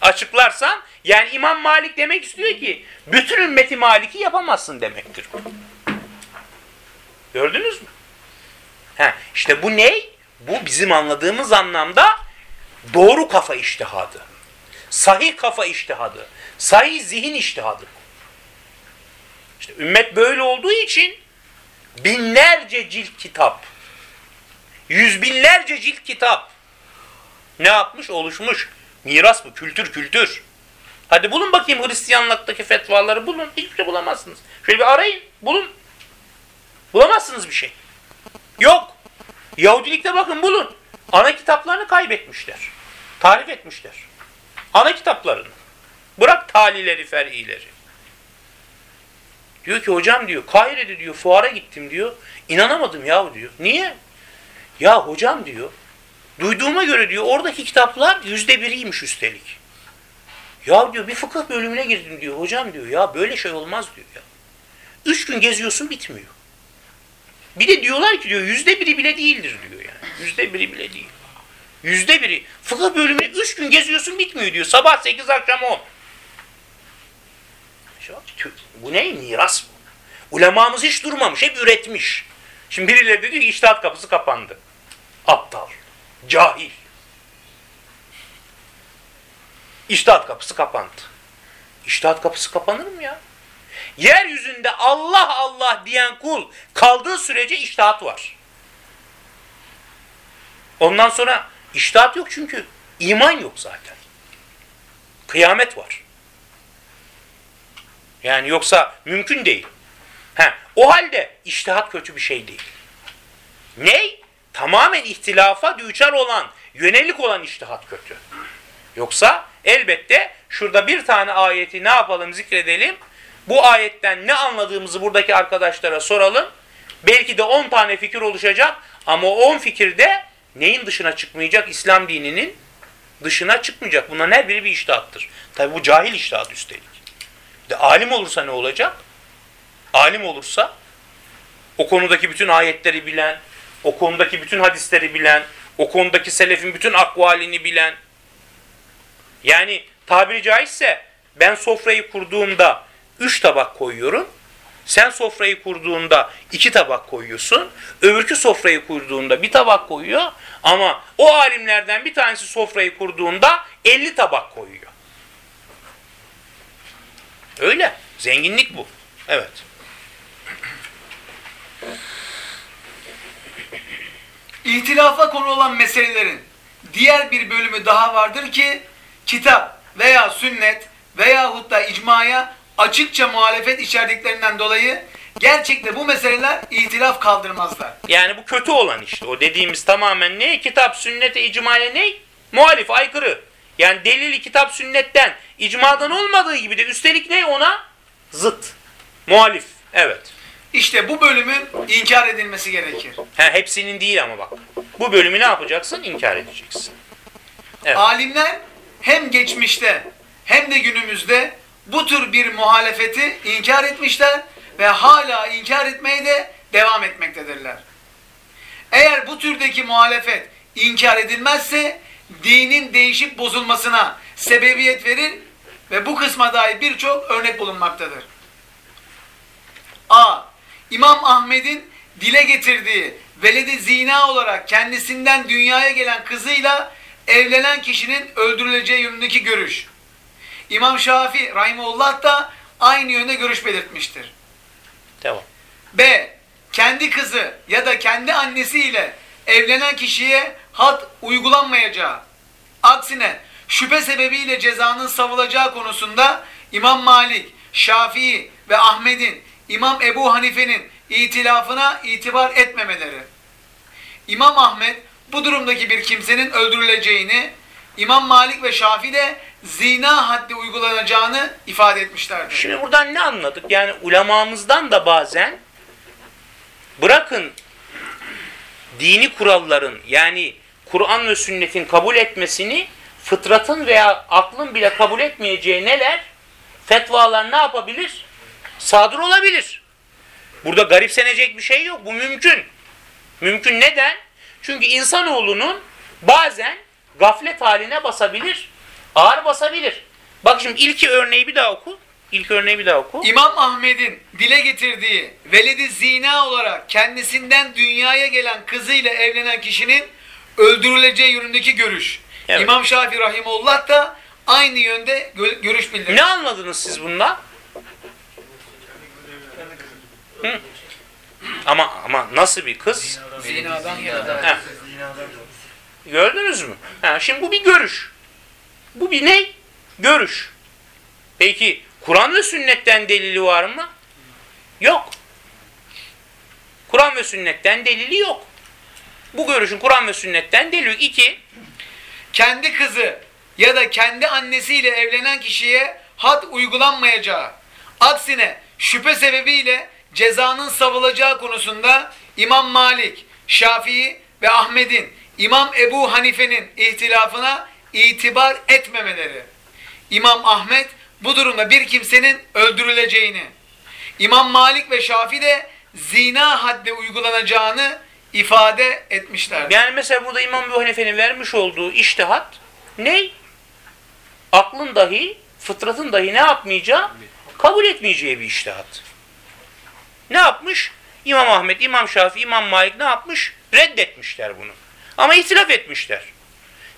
Speaker 1: açıklarsan yani İmam Malik demek istiyor ki bütün ümmeti maliki yapamazsın demektir. Gördünüz mü? Ha, işte bu ne? Bu bizim anladığımız anlamda doğru kafa iştihadı. Sahih kafa iştihadı. Sahih zihin iştihadı. İşte ümmet böyle olduğu için binlerce cilt kitap, yüz binlerce cilt kitap ne yapmış? Oluşmuş. Miras bu. Kültür kültür. Hadi bulun bakayım Hristiyanlıktaki fetvaları bulun. Hiçbir şey bulamazsınız. Şöyle bir arayın. Bulun. Bulamazsınız bir şey. Yok. Yahudilikte bakın bulun. Ana kitaplarını kaybetmişler. Tarif etmişler. Ana kitaplarını. Bırak talileri, fer'ileri. Diyor ki hocam diyor Kahire'de diyor fuara gittim diyor. İnanamadım yahu diyor. Niye? Ya hocam diyor Duyduğuma göre diyor oradaki kitaplar yüzde biriymiş üstelik. Ya diyor bir fıkıh bölümüne girdim diyor. Hocam diyor ya böyle şey olmaz diyor ya. Üç gün geziyorsun bitmiyor. Bir de diyorlar ki diyor yüzde biri bile değildir diyor yani. Yüzde biri bile değil. Yüzde biri. Fıkıh bölümüne üç gün geziyorsun bitmiyor diyor. Sabah sekiz akşam on. Bu ne? Miras bu. Ulemamız hiç durmamış. Hep üretmiş. Şimdi birileri de diyor ki iştahat kapısı kapandı. Aptal. Cahil. İştahat kapısı kapandı. İştahat kapısı kapanır mı ya? Yeryüzünde Allah Allah diyen kul kaldığı sürece iştahat var. Ondan sonra iştahat yok çünkü iman yok zaten. Kıyamet var. Yani yoksa mümkün değil. He, o halde iştihat kötü bir şey değil. Ney? tamamen ihtilafa düçar olan, yönelik olan iştihat kötü. Yoksa elbette şurada bir tane ayeti ne yapalım zikredelim. Bu ayetten ne anladığımızı buradaki arkadaşlara soralım. Belki de 10 tane fikir oluşacak ama o 10 fikirde neyin dışına çıkmayacak? İslam dininin dışına çıkmayacak. Bunların her biri bir iştahattır. Tabi bu cahil iştahat üstelik. De alim olursa ne olacak? Alim olursa o konudaki bütün ayetleri bilen, o konudaki bütün hadisleri bilen, o konudaki selefin bütün akvalini bilen. Yani tabiri caizse ben sofrayı kurduğumda üç tabak koyuyorum. Sen sofrayı kurduğunda iki tabak koyuyorsun. Öbürkü sofrayı kurduğunda bir tabak koyuyor. Ama o alimlerden bir tanesi sofrayı kurduğunda 50 tabak koyuyor. Öyle. Zenginlik bu. Evet.
Speaker 2: İhtilafa konu olan meselelerin diğer bir bölümü daha vardır ki kitap veya sünnet veyahut da icmaya açıkça muhalefet içerdiklerinden dolayı gerçekte bu meseleler ihtilaf kaldırmazlar.
Speaker 1: Yani bu kötü olan işte. O dediğimiz tamamen ne? Kitap, sünnete, icmaya ne? Muhalif, aykırı. Yani delili kitap, sünnetten, icmadan olmadığı gibi de üstelik ne ona? Zıt. Muhalif. Evet.
Speaker 2: İşte bu bölümün inkar edilmesi gerekir.
Speaker 1: Ha, hepsinin değil ama bak. Bu bölümü ne yapacaksın? İnkar edeceksin. Evet.
Speaker 2: Alimler hem geçmişte hem de günümüzde bu tür bir muhalefeti inkar etmişler ve hala inkar etmeye de devam etmektedirler. Eğer bu türdeki muhalefet inkar edilmezse dinin değişip bozulmasına sebebiyet verir ve bu kısma dair birçok örnek bulunmaktadır. A. İmam Ahmet'in dile getirdiği veledi zina olarak kendisinden dünyaya gelen kızıyla evlenen kişinin öldürüleceği yönündeki görüş. İmam Şafii Rahimullah da aynı yönde görüş belirtmiştir.
Speaker 1: Devam.
Speaker 2: B. Kendi kızı ya da kendi annesiyle evlenen kişiye had uygulanmayacağı. Aksine şüphe sebebiyle cezanın savulacağı konusunda İmam Malik, Şafii ve Ahmet'in İmam Ebu Hanife'nin itilafına itibar etmemeleri. İmam Ahmet bu durumdaki bir kimsenin öldürüleceğini, İmam Malik ve Şafii de zina haddi uygulanacağını ifade etmişlerdir.
Speaker 1: Şimdi buradan ne anladık? Yani ulemamızdan da bazen bırakın dini kuralların yani Kur'an ve sünnetin kabul etmesini fıtratın veya aklın bile kabul etmeyeceği neler? Fetvalar ne yapabilir? Sadır olabilir. Burada garipsenecek bir şey yok. Bu mümkün. Mümkün neden? Çünkü insanoğlunun bazen gaflet haline basabilir. Ağır basabilir. Bak şimdi ilki örneği bir daha oku. İlk örneği bir daha oku.
Speaker 2: İmam Ahmet'in dile getirdiği veledi zina olarak kendisinden dünyaya gelen kızıyla evlenen kişinin öldürüleceği yönündeki görüş.
Speaker 1: Evet.
Speaker 2: İmam Şafii Rahimullah da aynı yönde gö- görüş bildirmiş.
Speaker 1: Ne anladınız siz bundan? Hı? Ama ama nasıl bir kız?
Speaker 2: Zinadan
Speaker 1: Heh. Gördünüz mü? Ha, şimdi bu bir görüş. Bu bir ne? Görüş. Peki Kur'an ve sünnetten delili var mı? Yok. Kur'an ve sünnetten delili yok. Bu görüşün Kur'an ve sünnetten delili yok. İki,
Speaker 2: kendi kızı ya da kendi annesiyle evlenen kişiye had uygulanmayacağı, aksine şüphe sebebiyle cezanın savılacağı konusunda İmam Malik, Şafii ve Ahmet'in, İmam Ebu Hanife'nin ihtilafına itibar etmemeleri. İmam Ahmet bu durumda bir kimsenin öldürüleceğini, İmam Malik ve Şafii de zina haddi uygulanacağını ifade etmişlerdir.
Speaker 1: Yani mesela burada İmam Ebu Hanife'nin vermiş olduğu iştihat ne? Aklın dahi, fıtratın dahi ne yapmayacağı? Kabul etmeyeceği bir iştihat. Ne yapmış? İmam Ahmet, İmam Şafii, İmam Malik ne yapmış? Reddetmişler bunu. Ama itiraf etmişler.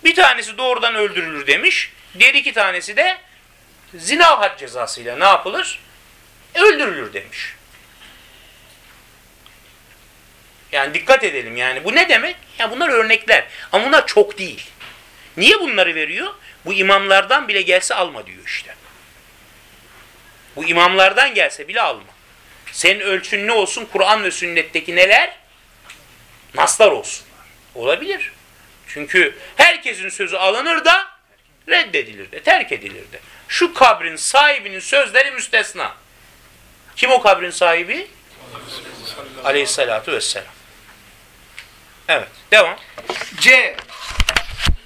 Speaker 1: Bir tanesi doğrudan öldürülür demiş. Diğer iki tanesi de zina had cezasıyla ne yapılır? Öldürülür demiş. Yani dikkat edelim yani. Bu ne demek? Ya bunlar örnekler. Ama bunlar çok değil. Niye bunları veriyor? Bu imamlardan bile gelse alma diyor işte. Bu imamlardan gelse bile alma. Senin ölçün ne olsun? Kur'an ve sünnetteki neler? Naslar olsun. Olabilir. Çünkü herkesin sözü alınır da reddedilir de, terk edilir de. Şu kabrin sahibinin sözleri müstesna. Kim o kabrin sahibi? Aleyhissalatu vesselam. Evet, devam.
Speaker 2: C.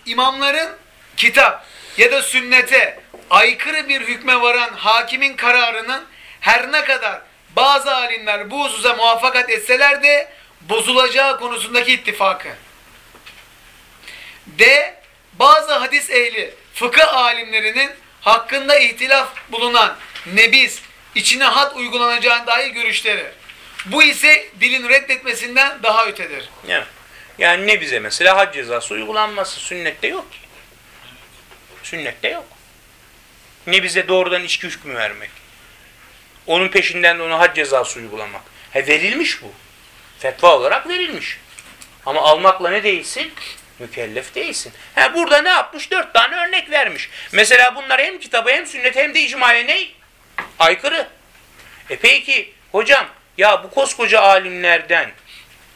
Speaker 2: İmamların kitap ya da sünnete aykırı bir hükme varan hakimin kararının her ne kadar bazı alimler bu hususa muvaffakat etseler de bozulacağı konusundaki ittifakı. D. Bazı hadis ehli fıkıh alimlerinin hakkında ihtilaf bulunan nebiz içine hat uygulanacağına dair görüşleri. Bu ise dilin reddetmesinden daha ötedir.
Speaker 1: Yani, yani ne bize mesela hac cezası uygulanması sünnette yok ki. Sünnette yok. Ne bize doğrudan içki hükmü vermek. Onun peşinden de ona hac cezası uygulamak. He verilmiş bu. Fetva olarak verilmiş. Ama almakla ne değilsin? Mükellef değilsin. Ha burada ne yapmış? Dört tane örnek vermiş. Mesela bunlar hem kitaba hem sünnete hem de icmaya ne? Aykırı. E peki hocam ya bu koskoca alimlerden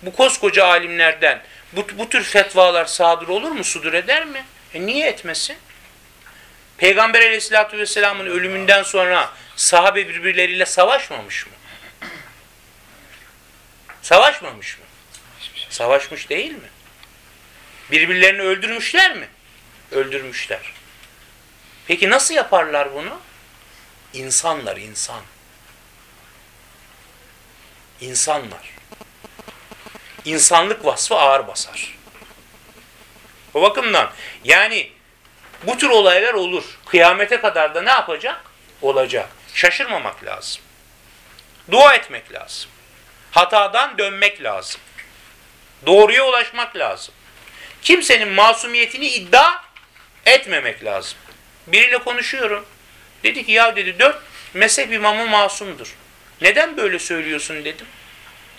Speaker 1: bu koskoca alimlerden bu, bu tür fetvalar sadır olur mu? Sudur eder mi? E niye etmesin? Peygamber aleyhissalatü vesselamın ölümünden sonra sahabe birbirleriyle savaşmamış mı? Savaşmamış mı? Savaşmış değil mi? Birbirlerini öldürmüşler mi? Öldürmüşler. Peki nasıl yaparlar bunu? İnsanlar, insan. İnsanlar. İnsanlık vasfı ağır basar. O bakımdan yani bu tür olaylar olur. Kıyamete kadar da ne yapacak? Olacak. Şaşırmamak lazım. Dua etmek lazım. Hatadan dönmek lazım. Doğruya ulaşmak lazım. Kimsenin masumiyetini iddia etmemek lazım. Biriyle konuşuyorum. Dedi ki ya dedi dört mezhep imamı masumdur. Neden böyle söylüyorsun dedim.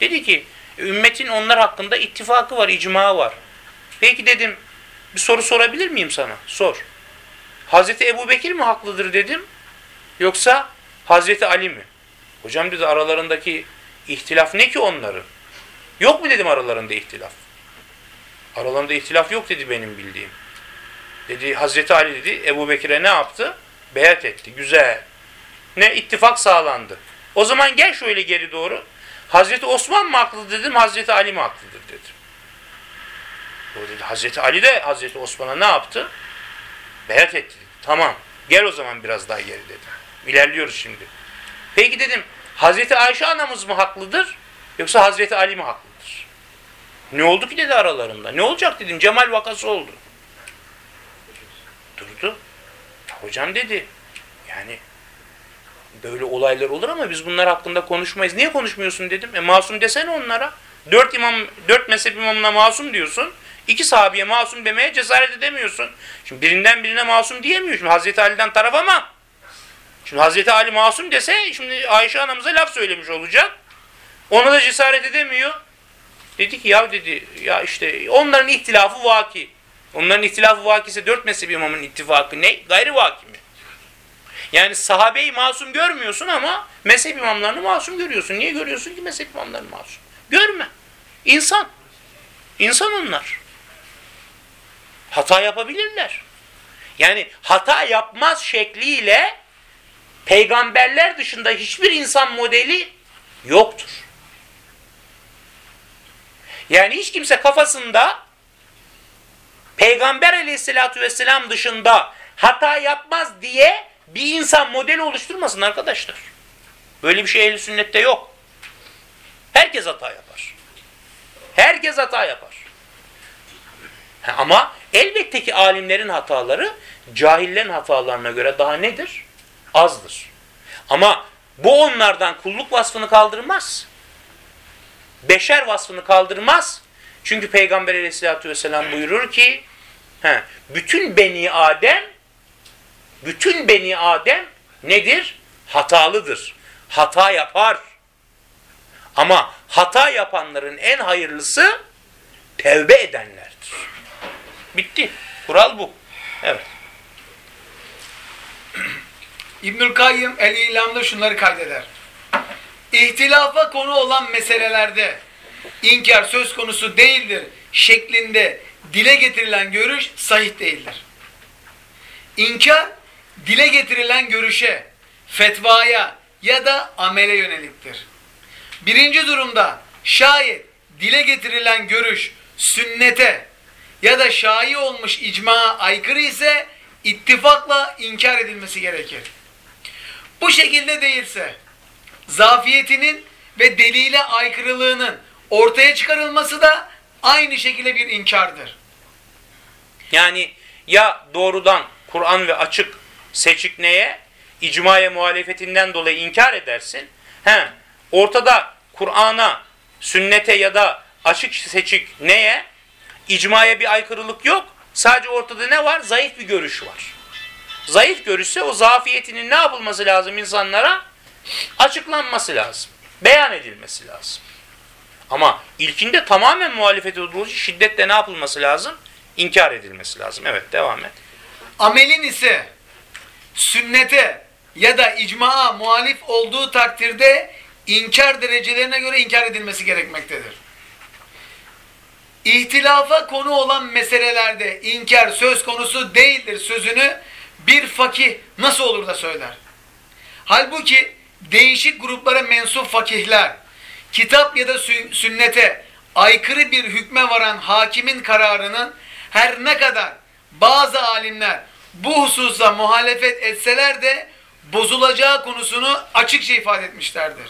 Speaker 1: Dedi ki ümmetin onlar hakkında ittifakı var, icma var. Peki dedim bir soru sorabilir miyim sana? Sor. Hazreti Ebu Bekir mi haklıdır dedim. Yoksa Hazreti Ali mi? Hocam dedi aralarındaki ihtilaf ne ki onların? Yok mu dedim aralarında ihtilaf? Aralarında ihtilaf yok dedi benim bildiğim. Dedi Hazreti Ali dedi Ebu Bekir'e ne yaptı? Beyat etti. Güzel. Ne? ittifak sağlandı. O zaman gel şöyle geri doğru. Hazreti Osman mı haklıdır dedim, Hazreti Ali mi haklıdır dedim. O dedi Hazreti Ali de Hazreti Osman'a ne yaptı? Beyat etti. Dedi. Tamam. Gel o zaman biraz daha geri dedim. İlerliyoruz şimdi. Peki dedim Hazreti Ayşe anamız mı haklıdır? Yoksa Hazreti Ali mi haklıdır? Ne oldu ki dedi aralarında. Ne olacak dedim. Cemal vakası oldu. Durdu. Hocam dedi. Yani böyle olaylar olur ama biz bunlar hakkında konuşmayız. Niye konuşmuyorsun dedim. E masum desene onlara. Dört imam, dört mezhep imamına masum diyorsun. İki sahabeye masum demeye cesaret edemiyorsun. Şimdi birinden birine masum diyemiyor. Şimdi Hazreti Ali'den taraf ama şimdi Hazreti Ali masum dese şimdi Ayşe anamıza laf söylemiş olacak. Ona da cesaret edemiyor. Dedi ki ya dedi ya işte onların ihtilafı vaki. Onların ihtilafı vaki ise dört mezhep imamın ittifakı ne? Gayri vaki mi? Yani sahabeyi masum görmüyorsun ama mezhep imamlarını masum görüyorsun. Niye görüyorsun ki mezhep imamlarını masum? Görme. İnsan. İnsan onlar. Hata yapabilirler. Yani hata yapmaz şekliyle peygamberler dışında hiçbir insan modeli yoktur. Yani hiç kimse kafasında peygamber aleyhissalatü vesselam dışında hata yapmaz diye bir insan modeli oluşturmasın arkadaşlar. Böyle bir şey ehl sünnette yok. Herkes hata yapar. Herkes hata yapar. Ama elbette ki alimlerin hataları cahillerin hatalarına göre daha nedir? Azdır. Ama bu onlardan kulluk vasfını kaldırmaz. Beşer vasfını kaldırmaz. Çünkü Peygamber aleyhissalatü vesselam buyurur ki he, bütün beni Adem bütün beni Adem nedir? Hatalıdır. Hata yapar. Ama hata yapanların en hayırlısı tevbe edenlerdir. Bitti. Kural bu. Evet.
Speaker 2: İbnül Kayyım El-İlam'da şunları kaydeder. İhtilafa konu olan meselelerde inkar söz konusu değildir şeklinde dile getirilen görüş sahih değildir. İnkar dile getirilen görüşe, fetvaya ya da amele yöneliktir. Birinci durumda şayet dile getirilen görüş sünnete ya da şai olmuş icma aykırı ise ittifakla inkar edilmesi gerekir. Bu şekilde değilse zafiyetinin ve delile aykırılığının ortaya çıkarılması da aynı şekilde bir inkardır.
Speaker 1: Yani ya doğrudan Kur'an ve açık seçik neye? İcmaya muhalefetinden dolayı inkar edersin. He, ortada Kur'an'a, sünnete ya da açık seçik neye? İcmaya bir aykırılık yok. Sadece ortada ne var? Zayıf bir görüş var. Zayıf görüşse o zafiyetinin ne yapılması lazım insanlara? Açıklanması lazım. Beyan edilmesi lazım. Ama ilkinde tamamen muhalefet olduğu şiddetle ne yapılması lazım? İnkar edilmesi lazım. Evet devam et.
Speaker 2: Amelin ise sünnete ya da icmaa muhalif olduğu takdirde inkar derecelerine göre inkar edilmesi gerekmektedir. İhtilafa konu olan meselelerde inkar söz konusu değildir sözünü bir fakih nasıl olur da söyler? Halbuki değişik gruplara mensup fakihler kitap ya da sü- sünnete aykırı bir hükme varan hakimin kararının her ne kadar bazı alimler bu hususa muhalefet etseler de bozulacağı konusunu açıkça ifade etmişlerdir.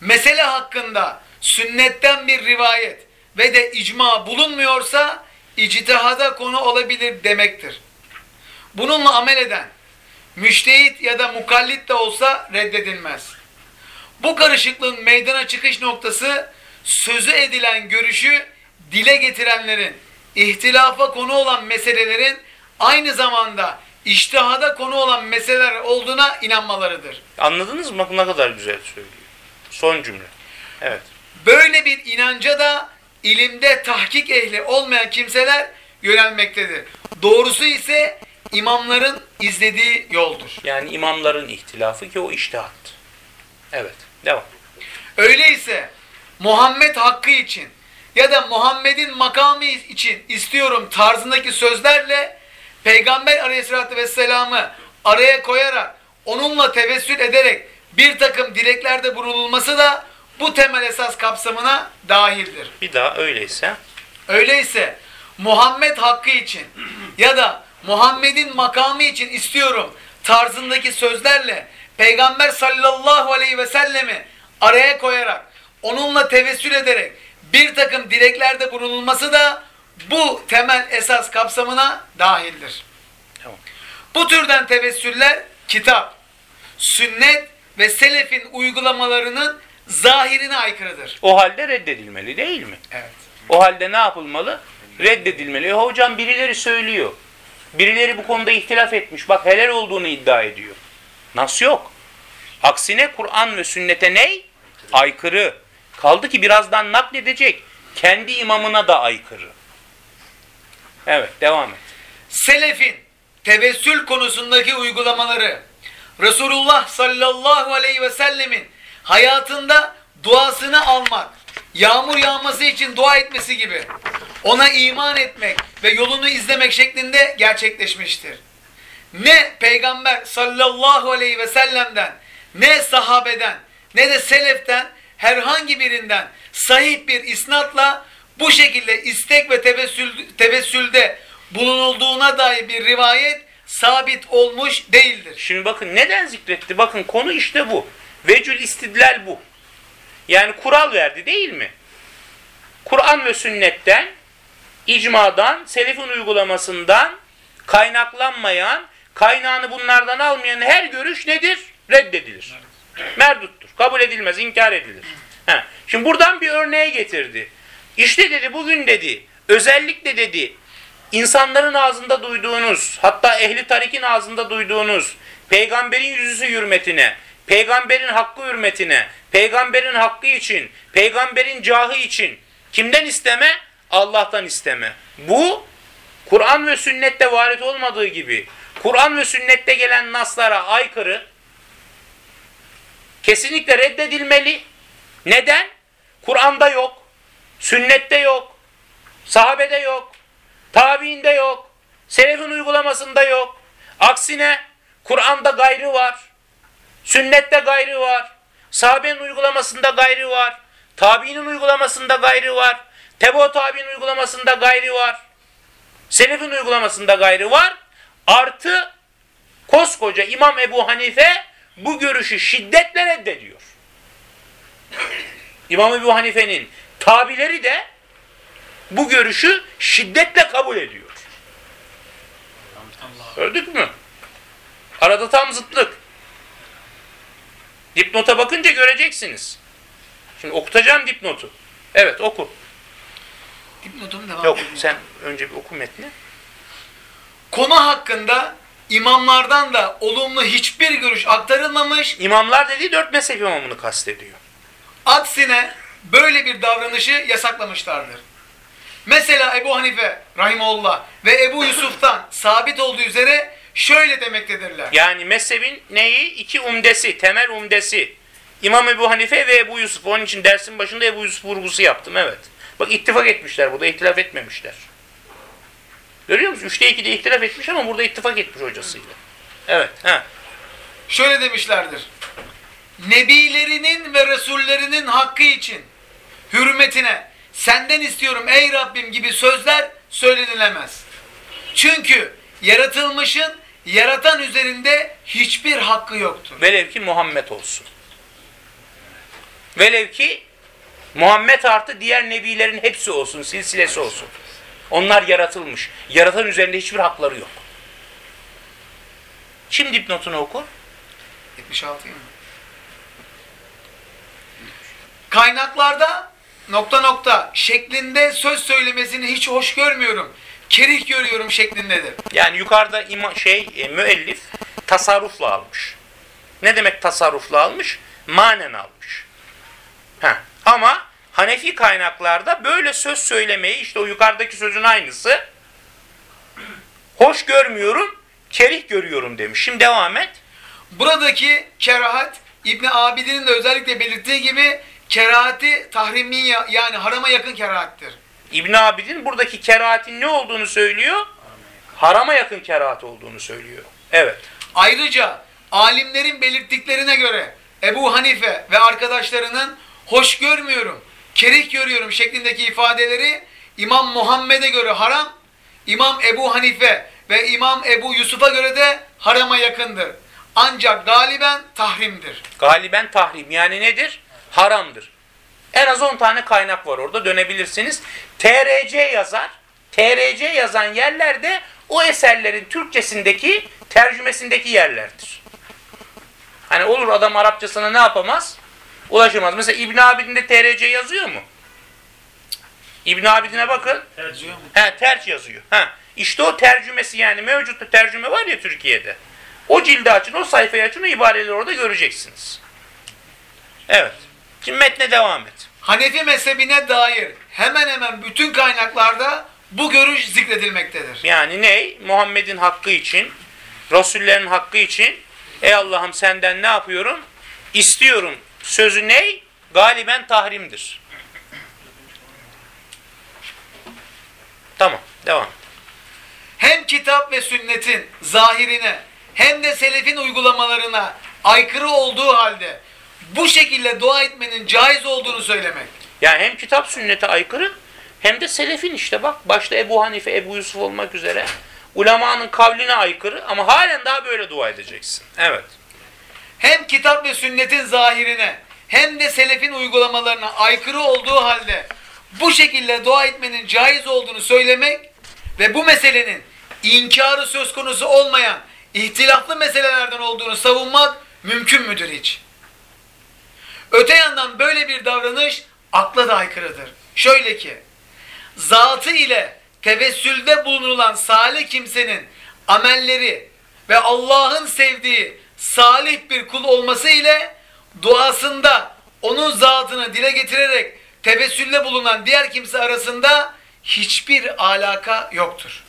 Speaker 2: Mesele hakkında sünnetten bir rivayet ve de icma bulunmuyorsa ictihada konu olabilir demektir. Bununla amel eden müştehit ya da mukallit de olsa reddedilmez. Bu karışıklığın meydana çıkış noktası sözü edilen görüşü dile getirenlerin ihtilafa konu olan meselelerin aynı zamanda iştihada konu olan meseleler olduğuna inanmalarıdır.
Speaker 1: Anladınız mı? Bak ne kadar güzel söylüyor. Son cümle. Evet.
Speaker 2: Böyle bir inanca da ilimde tahkik ehli olmayan kimseler yönelmektedir. Doğrusu ise imamların izlediği yoldur.
Speaker 1: Yani imamların ihtilafı ki o iştihat. Evet. Devam.
Speaker 2: Öyleyse Muhammed hakkı için ya da Muhammed'in makamı için istiyorum tarzındaki sözlerle Peygamber aleyhissalatü vesselam'ı araya koyarak onunla tevessül ederek bir takım dileklerde bulunulması da bu temel esas kapsamına dahildir.
Speaker 1: Bir daha öyleyse.
Speaker 2: Öyleyse Muhammed hakkı için ya da Muhammed'in makamı için istiyorum tarzındaki sözlerle Peygamber sallallahu aleyhi ve sellemi araya koyarak onunla tevessül ederek bir takım dileklerde bulunulması da bu temel esas kapsamına dahildir.
Speaker 1: Tamam.
Speaker 2: Bu türden tevessüller kitap, sünnet ve selefin uygulamalarının zahirine aykırıdır.
Speaker 1: O halde reddedilmeli değil mi?
Speaker 2: Evet.
Speaker 1: O halde ne yapılmalı? Reddedilmeli. E hocam birileri söylüyor. Birileri bu konuda ihtilaf etmiş. Bak helal olduğunu iddia ediyor. Nasıl yok? Aksine Kur'an ve sünnete ney? Aykırı. Kaldı ki birazdan nakledecek. Kendi imamına da aykırı. Evet devam et.
Speaker 2: Selefin tevessül konusundaki uygulamaları Resulullah sallallahu aleyhi ve sellemin hayatında duasını almak, yağmur yağması için dua etmesi gibi ona iman etmek ve yolunu izlemek şeklinde gerçekleşmiştir. Ne peygamber sallallahu aleyhi ve sellem'den ne sahabeden ne de seleften herhangi birinden sahih bir isnatla bu şekilde istek ve tevessül, tevessülde bulunulduğuna dair bir rivayet sabit olmuş değildir.
Speaker 1: Şimdi bakın neden zikretti? Bakın konu işte bu. Vecül istidlal bu. Yani kural verdi değil mi? Kur'an ve sünnetten, icmadan, selefin uygulamasından kaynaklanmayan, kaynağını bunlardan almayan her görüş nedir? Reddedilir. Merduttur. Kabul edilmez, inkar edilir. He. Şimdi buradan bir örneğe getirdi. İşte dedi bugün dedi, özellikle dedi, insanların ağzında duyduğunuz, hatta ehli tarikin ağzında duyduğunuz, peygamberin yüzüsü hürmetine, peygamberin hakkı hürmetine, peygamberin hakkı için, peygamberin cahı için kimden isteme? Allah'tan isteme. Bu Kur'an ve sünnette varit olmadığı gibi Kur'an ve sünnette gelen naslara aykırı kesinlikle reddedilmeli. Neden? Kur'an'da yok, sünnette yok, sahabede yok, tabiinde yok, selefin uygulamasında yok. Aksine Kur'an'da gayrı var, sünnette gayrı var, sahabenin uygulamasında gayrı var, tabiinin uygulamasında gayrı var, Tebo tabi'nin uygulamasında gayri var. Selefin uygulamasında gayri var. Artı koskoca İmam Ebu Hanife bu görüşü şiddetle reddediyor. İmam Ebu Hanife'nin tabileri de bu görüşü şiddetle kabul ediyor. Gördük mü? Arada tam zıtlık. Dipnota bakınca göreceksiniz. Şimdi okutacağım dipnotu. Evet oku.
Speaker 2: Dipnotum devam
Speaker 1: Yok
Speaker 2: ediyor.
Speaker 1: sen önce bir oku metni.
Speaker 2: Konu hakkında imamlardan da olumlu hiçbir görüş aktarılmamış.
Speaker 1: İmamlar dediği dört mezhep imamını kastediyor.
Speaker 2: Aksine böyle bir davranışı yasaklamışlardır. Mesela Ebu Hanife Rahimullah ve Ebu Yusuf'tan sabit olduğu üzere şöyle demektedirler.
Speaker 1: Yani mezhebin neyi? İki umdesi, temel umdesi. İmam Ebu Hanife ve Ebu Yusuf. Onun için dersin başında Ebu Yusuf vurgusu yaptım. Evet. Bak ittifak etmişler burada. ihtilaf etmemişler. Görüyor musun? Üçte ikide ihtilaf etmiş ama burada ittifak etmiş hocasıyla. Evet. Ha.
Speaker 2: Şöyle demişlerdir. Nebilerinin ve Resullerinin hakkı için hürmetine senden istiyorum ey Rabbim gibi sözler söylenilemez. Çünkü yaratılmışın yaratan üzerinde hiçbir hakkı yoktur.
Speaker 1: Velev ki Muhammed olsun. Velev ki Muhammed artı diğer nebilerin hepsi olsun, silsilesi olsun. Onlar yaratılmış. Yaratan üzerinde hiçbir hakları yok. Şimdi dipnotunu oku.
Speaker 2: 76 mı? Kaynaklarda nokta nokta şeklinde söz söylemesini hiç hoş görmüyorum. Kerih görüyorum şeklindedir.
Speaker 1: Yani yukarıda ima, şey e, müellif tasarrufla almış. Ne demek tasarrufla almış? Manen almış. Ha. Ama Hanefi kaynaklarda böyle söz söylemeyi işte o yukarıdaki sözün aynısı hoş görmüyorum, kerih görüyorum demiş. Şimdi devam et.
Speaker 2: Buradaki kerahat İbni Abidin'in de özellikle belirttiği gibi kerahati tahrimiye yani harama yakın kerahattir.
Speaker 1: İbn Abidin buradaki kerahatin ne olduğunu söylüyor? Harama yakın kerahat olduğunu söylüyor. Evet.
Speaker 2: Ayrıca alimlerin belirttiklerine göre Ebu Hanife ve arkadaşlarının hoş görmüyorum, kerih görüyorum şeklindeki ifadeleri İmam Muhammed'e göre haram, İmam Ebu Hanife ve İmam Ebu Yusuf'a göre de harama yakındır. Ancak galiben tahrimdir.
Speaker 1: Galiben tahrim yani nedir? Haramdır. En az 10 tane kaynak var orada dönebilirsiniz. TRC yazar. TRC yazan yerlerde o eserlerin Türkçesindeki tercümesindeki yerlerdir. Hani olur adam Arapçasına ne yapamaz? Ulaşamaz. Mesela İbn Abidin'de TRC yazıyor mu? İbn Abidin'e bakın.
Speaker 2: Yazıyor mu?
Speaker 1: He, terç yazıyor. Ha, işte o tercümesi yani mevcutta tercüme var ya Türkiye'de. O cildi açın, o sayfayı açın, o ibareleri orada göreceksiniz. Evet. Şimdi metne devam et.
Speaker 2: Hanefi mezhebine dair hemen hemen bütün kaynaklarda bu görüş zikredilmektedir.
Speaker 1: Yani ne? Muhammed'in hakkı için, Resullerin hakkı için, ey Allah'ım senden ne yapıyorum? İstiyorum. Sözü ne? Galiben tahrimdir. Tamam, devam.
Speaker 2: hem kitap ve sünnetin zahirine hem de selefin uygulamalarına aykırı olduğu halde bu şekilde dua etmenin caiz olduğunu söylemek.
Speaker 1: Yani hem kitap sünnete aykırı hem de selefin işte bak başta Ebu Hanife, Ebu Yusuf olmak üzere ulemanın kavline aykırı ama halen daha böyle dua edeceksin. Evet.
Speaker 2: Hem kitap ve sünnetin zahirine hem de selefin uygulamalarına aykırı olduğu halde bu şekilde dua etmenin caiz olduğunu söylemek ve bu meselenin inkarı söz konusu olmayan ihtilaflı meselelerden olduğunu savunmak mümkün müdür hiç? Öte yandan böyle bir davranış akla da aykırıdır. Şöyle ki, zatı ile tevessülde bulunulan salih kimsenin amelleri ve Allah'ın sevdiği salih bir kul olması ile duasında onun zatını dile getirerek tevessülde bulunan diğer kimse arasında hiçbir alaka yoktur.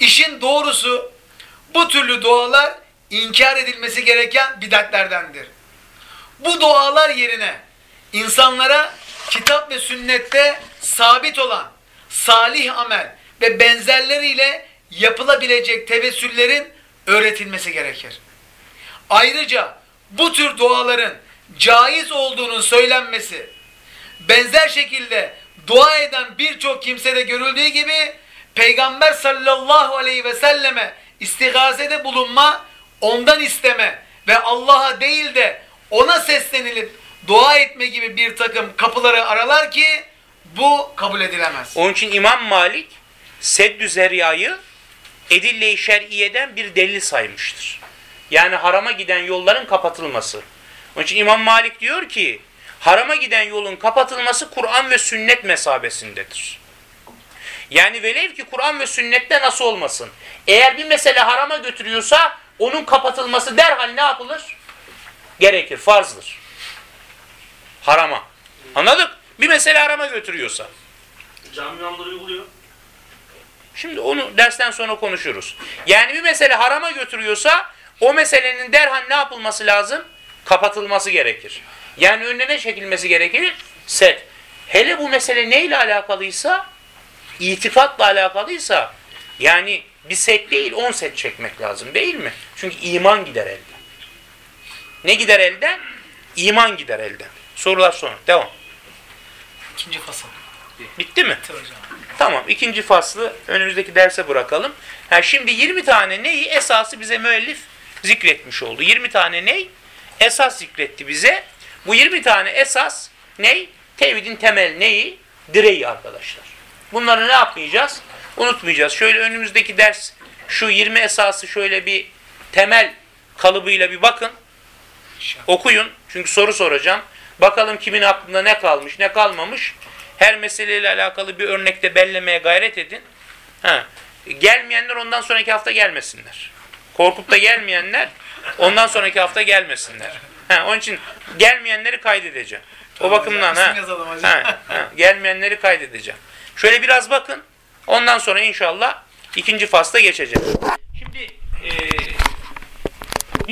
Speaker 2: İşin doğrusu bu türlü dualar inkar edilmesi gereken bidatlerdendir. Bu dualar yerine insanlara kitap ve sünnette sabit olan salih amel ve benzerleriyle yapılabilecek tevessüllerin öğretilmesi gerekir. Ayrıca bu tür duaların caiz olduğunun söylenmesi, benzer şekilde dua eden birçok kimsede görüldüğü gibi Peygamber sallallahu aleyhi ve selleme istigazede bulunma, ondan isteme ve Allah'a değil de ona seslenilip dua etme gibi bir takım kapıları aralar ki bu kabul edilemez.
Speaker 1: Onun için İmam Malik Seddü Zerya'yı edille-i şer'iyeden bir delil saymıştır. Yani harama giden yolların kapatılması. Onun için İmam Malik diyor ki harama giden yolun kapatılması Kur'an ve sünnet mesabesindedir. Yani velev ki Kur'an ve sünnette nasıl olmasın? Eğer bir mesele harama götürüyorsa onun kapatılması derhal ne yapılır? Gerekir, farzdır. Harama. Anladık? Bir mesele harama götürüyorsa.
Speaker 3: Cami imamları uyguluyor.
Speaker 1: Şimdi onu dersten sonra konuşuruz. Yani bir mesele harama götürüyorsa o meselenin derhal ne yapılması lazım? Kapatılması gerekir. Yani önüne ne çekilmesi gerekir? Set. Hele bu mesele neyle alakalıysa, itikatla alakalıysa, yani bir set değil on set çekmek lazım değil mi? Çünkü iman gider elden. Ne gider elden? İman gider elden. Sorular sonra. Devam.
Speaker 2: İkinci fasıl.
Speaker 1: Bitti mi?
Speaker 2: Bitti hocam.
Speaker 1: Tamam ikinci faslı önümüzdeki derse bırakalım. Ha, şimdi 20 tane neyi esası bize müellif zikretmiş oldu. 20 tane ney? Esas zikretti bize. Bu 20 tane esas ney? Tevhidin temel neyi? Direği arkadaşlar. Bunları ne yapmayacağız? Unutmayacağız. Şöyle önümüzdeki ders şu 20 esası şöyle bir temel kalıbıyla bir bakın. Okuyun. Çünkü soru soracağım. Bakalım kimin aklında ne kalmış, ne kalmamış. Her meseleyle alakalı bir örnekte bellemeye gayret edin. Ha. Gelmeyenler ondan sonraki hafta gelmesinler. Korkup da gelmeyenler ondan sonraki hafta gelmesinler. Ha, onun için gelmeyenleri kaydedeceğim. o
Speaker 2: Tamam
Speaker 1: bakımdan
Speaker 2: hocam,
Speaker 1: ha, ha, ha, gelmeyenleri kaydedeceğim. Şöyle biraz bakın. Ondan sonra inşallah ikinci fasla geçeceğiz. Şimdi e,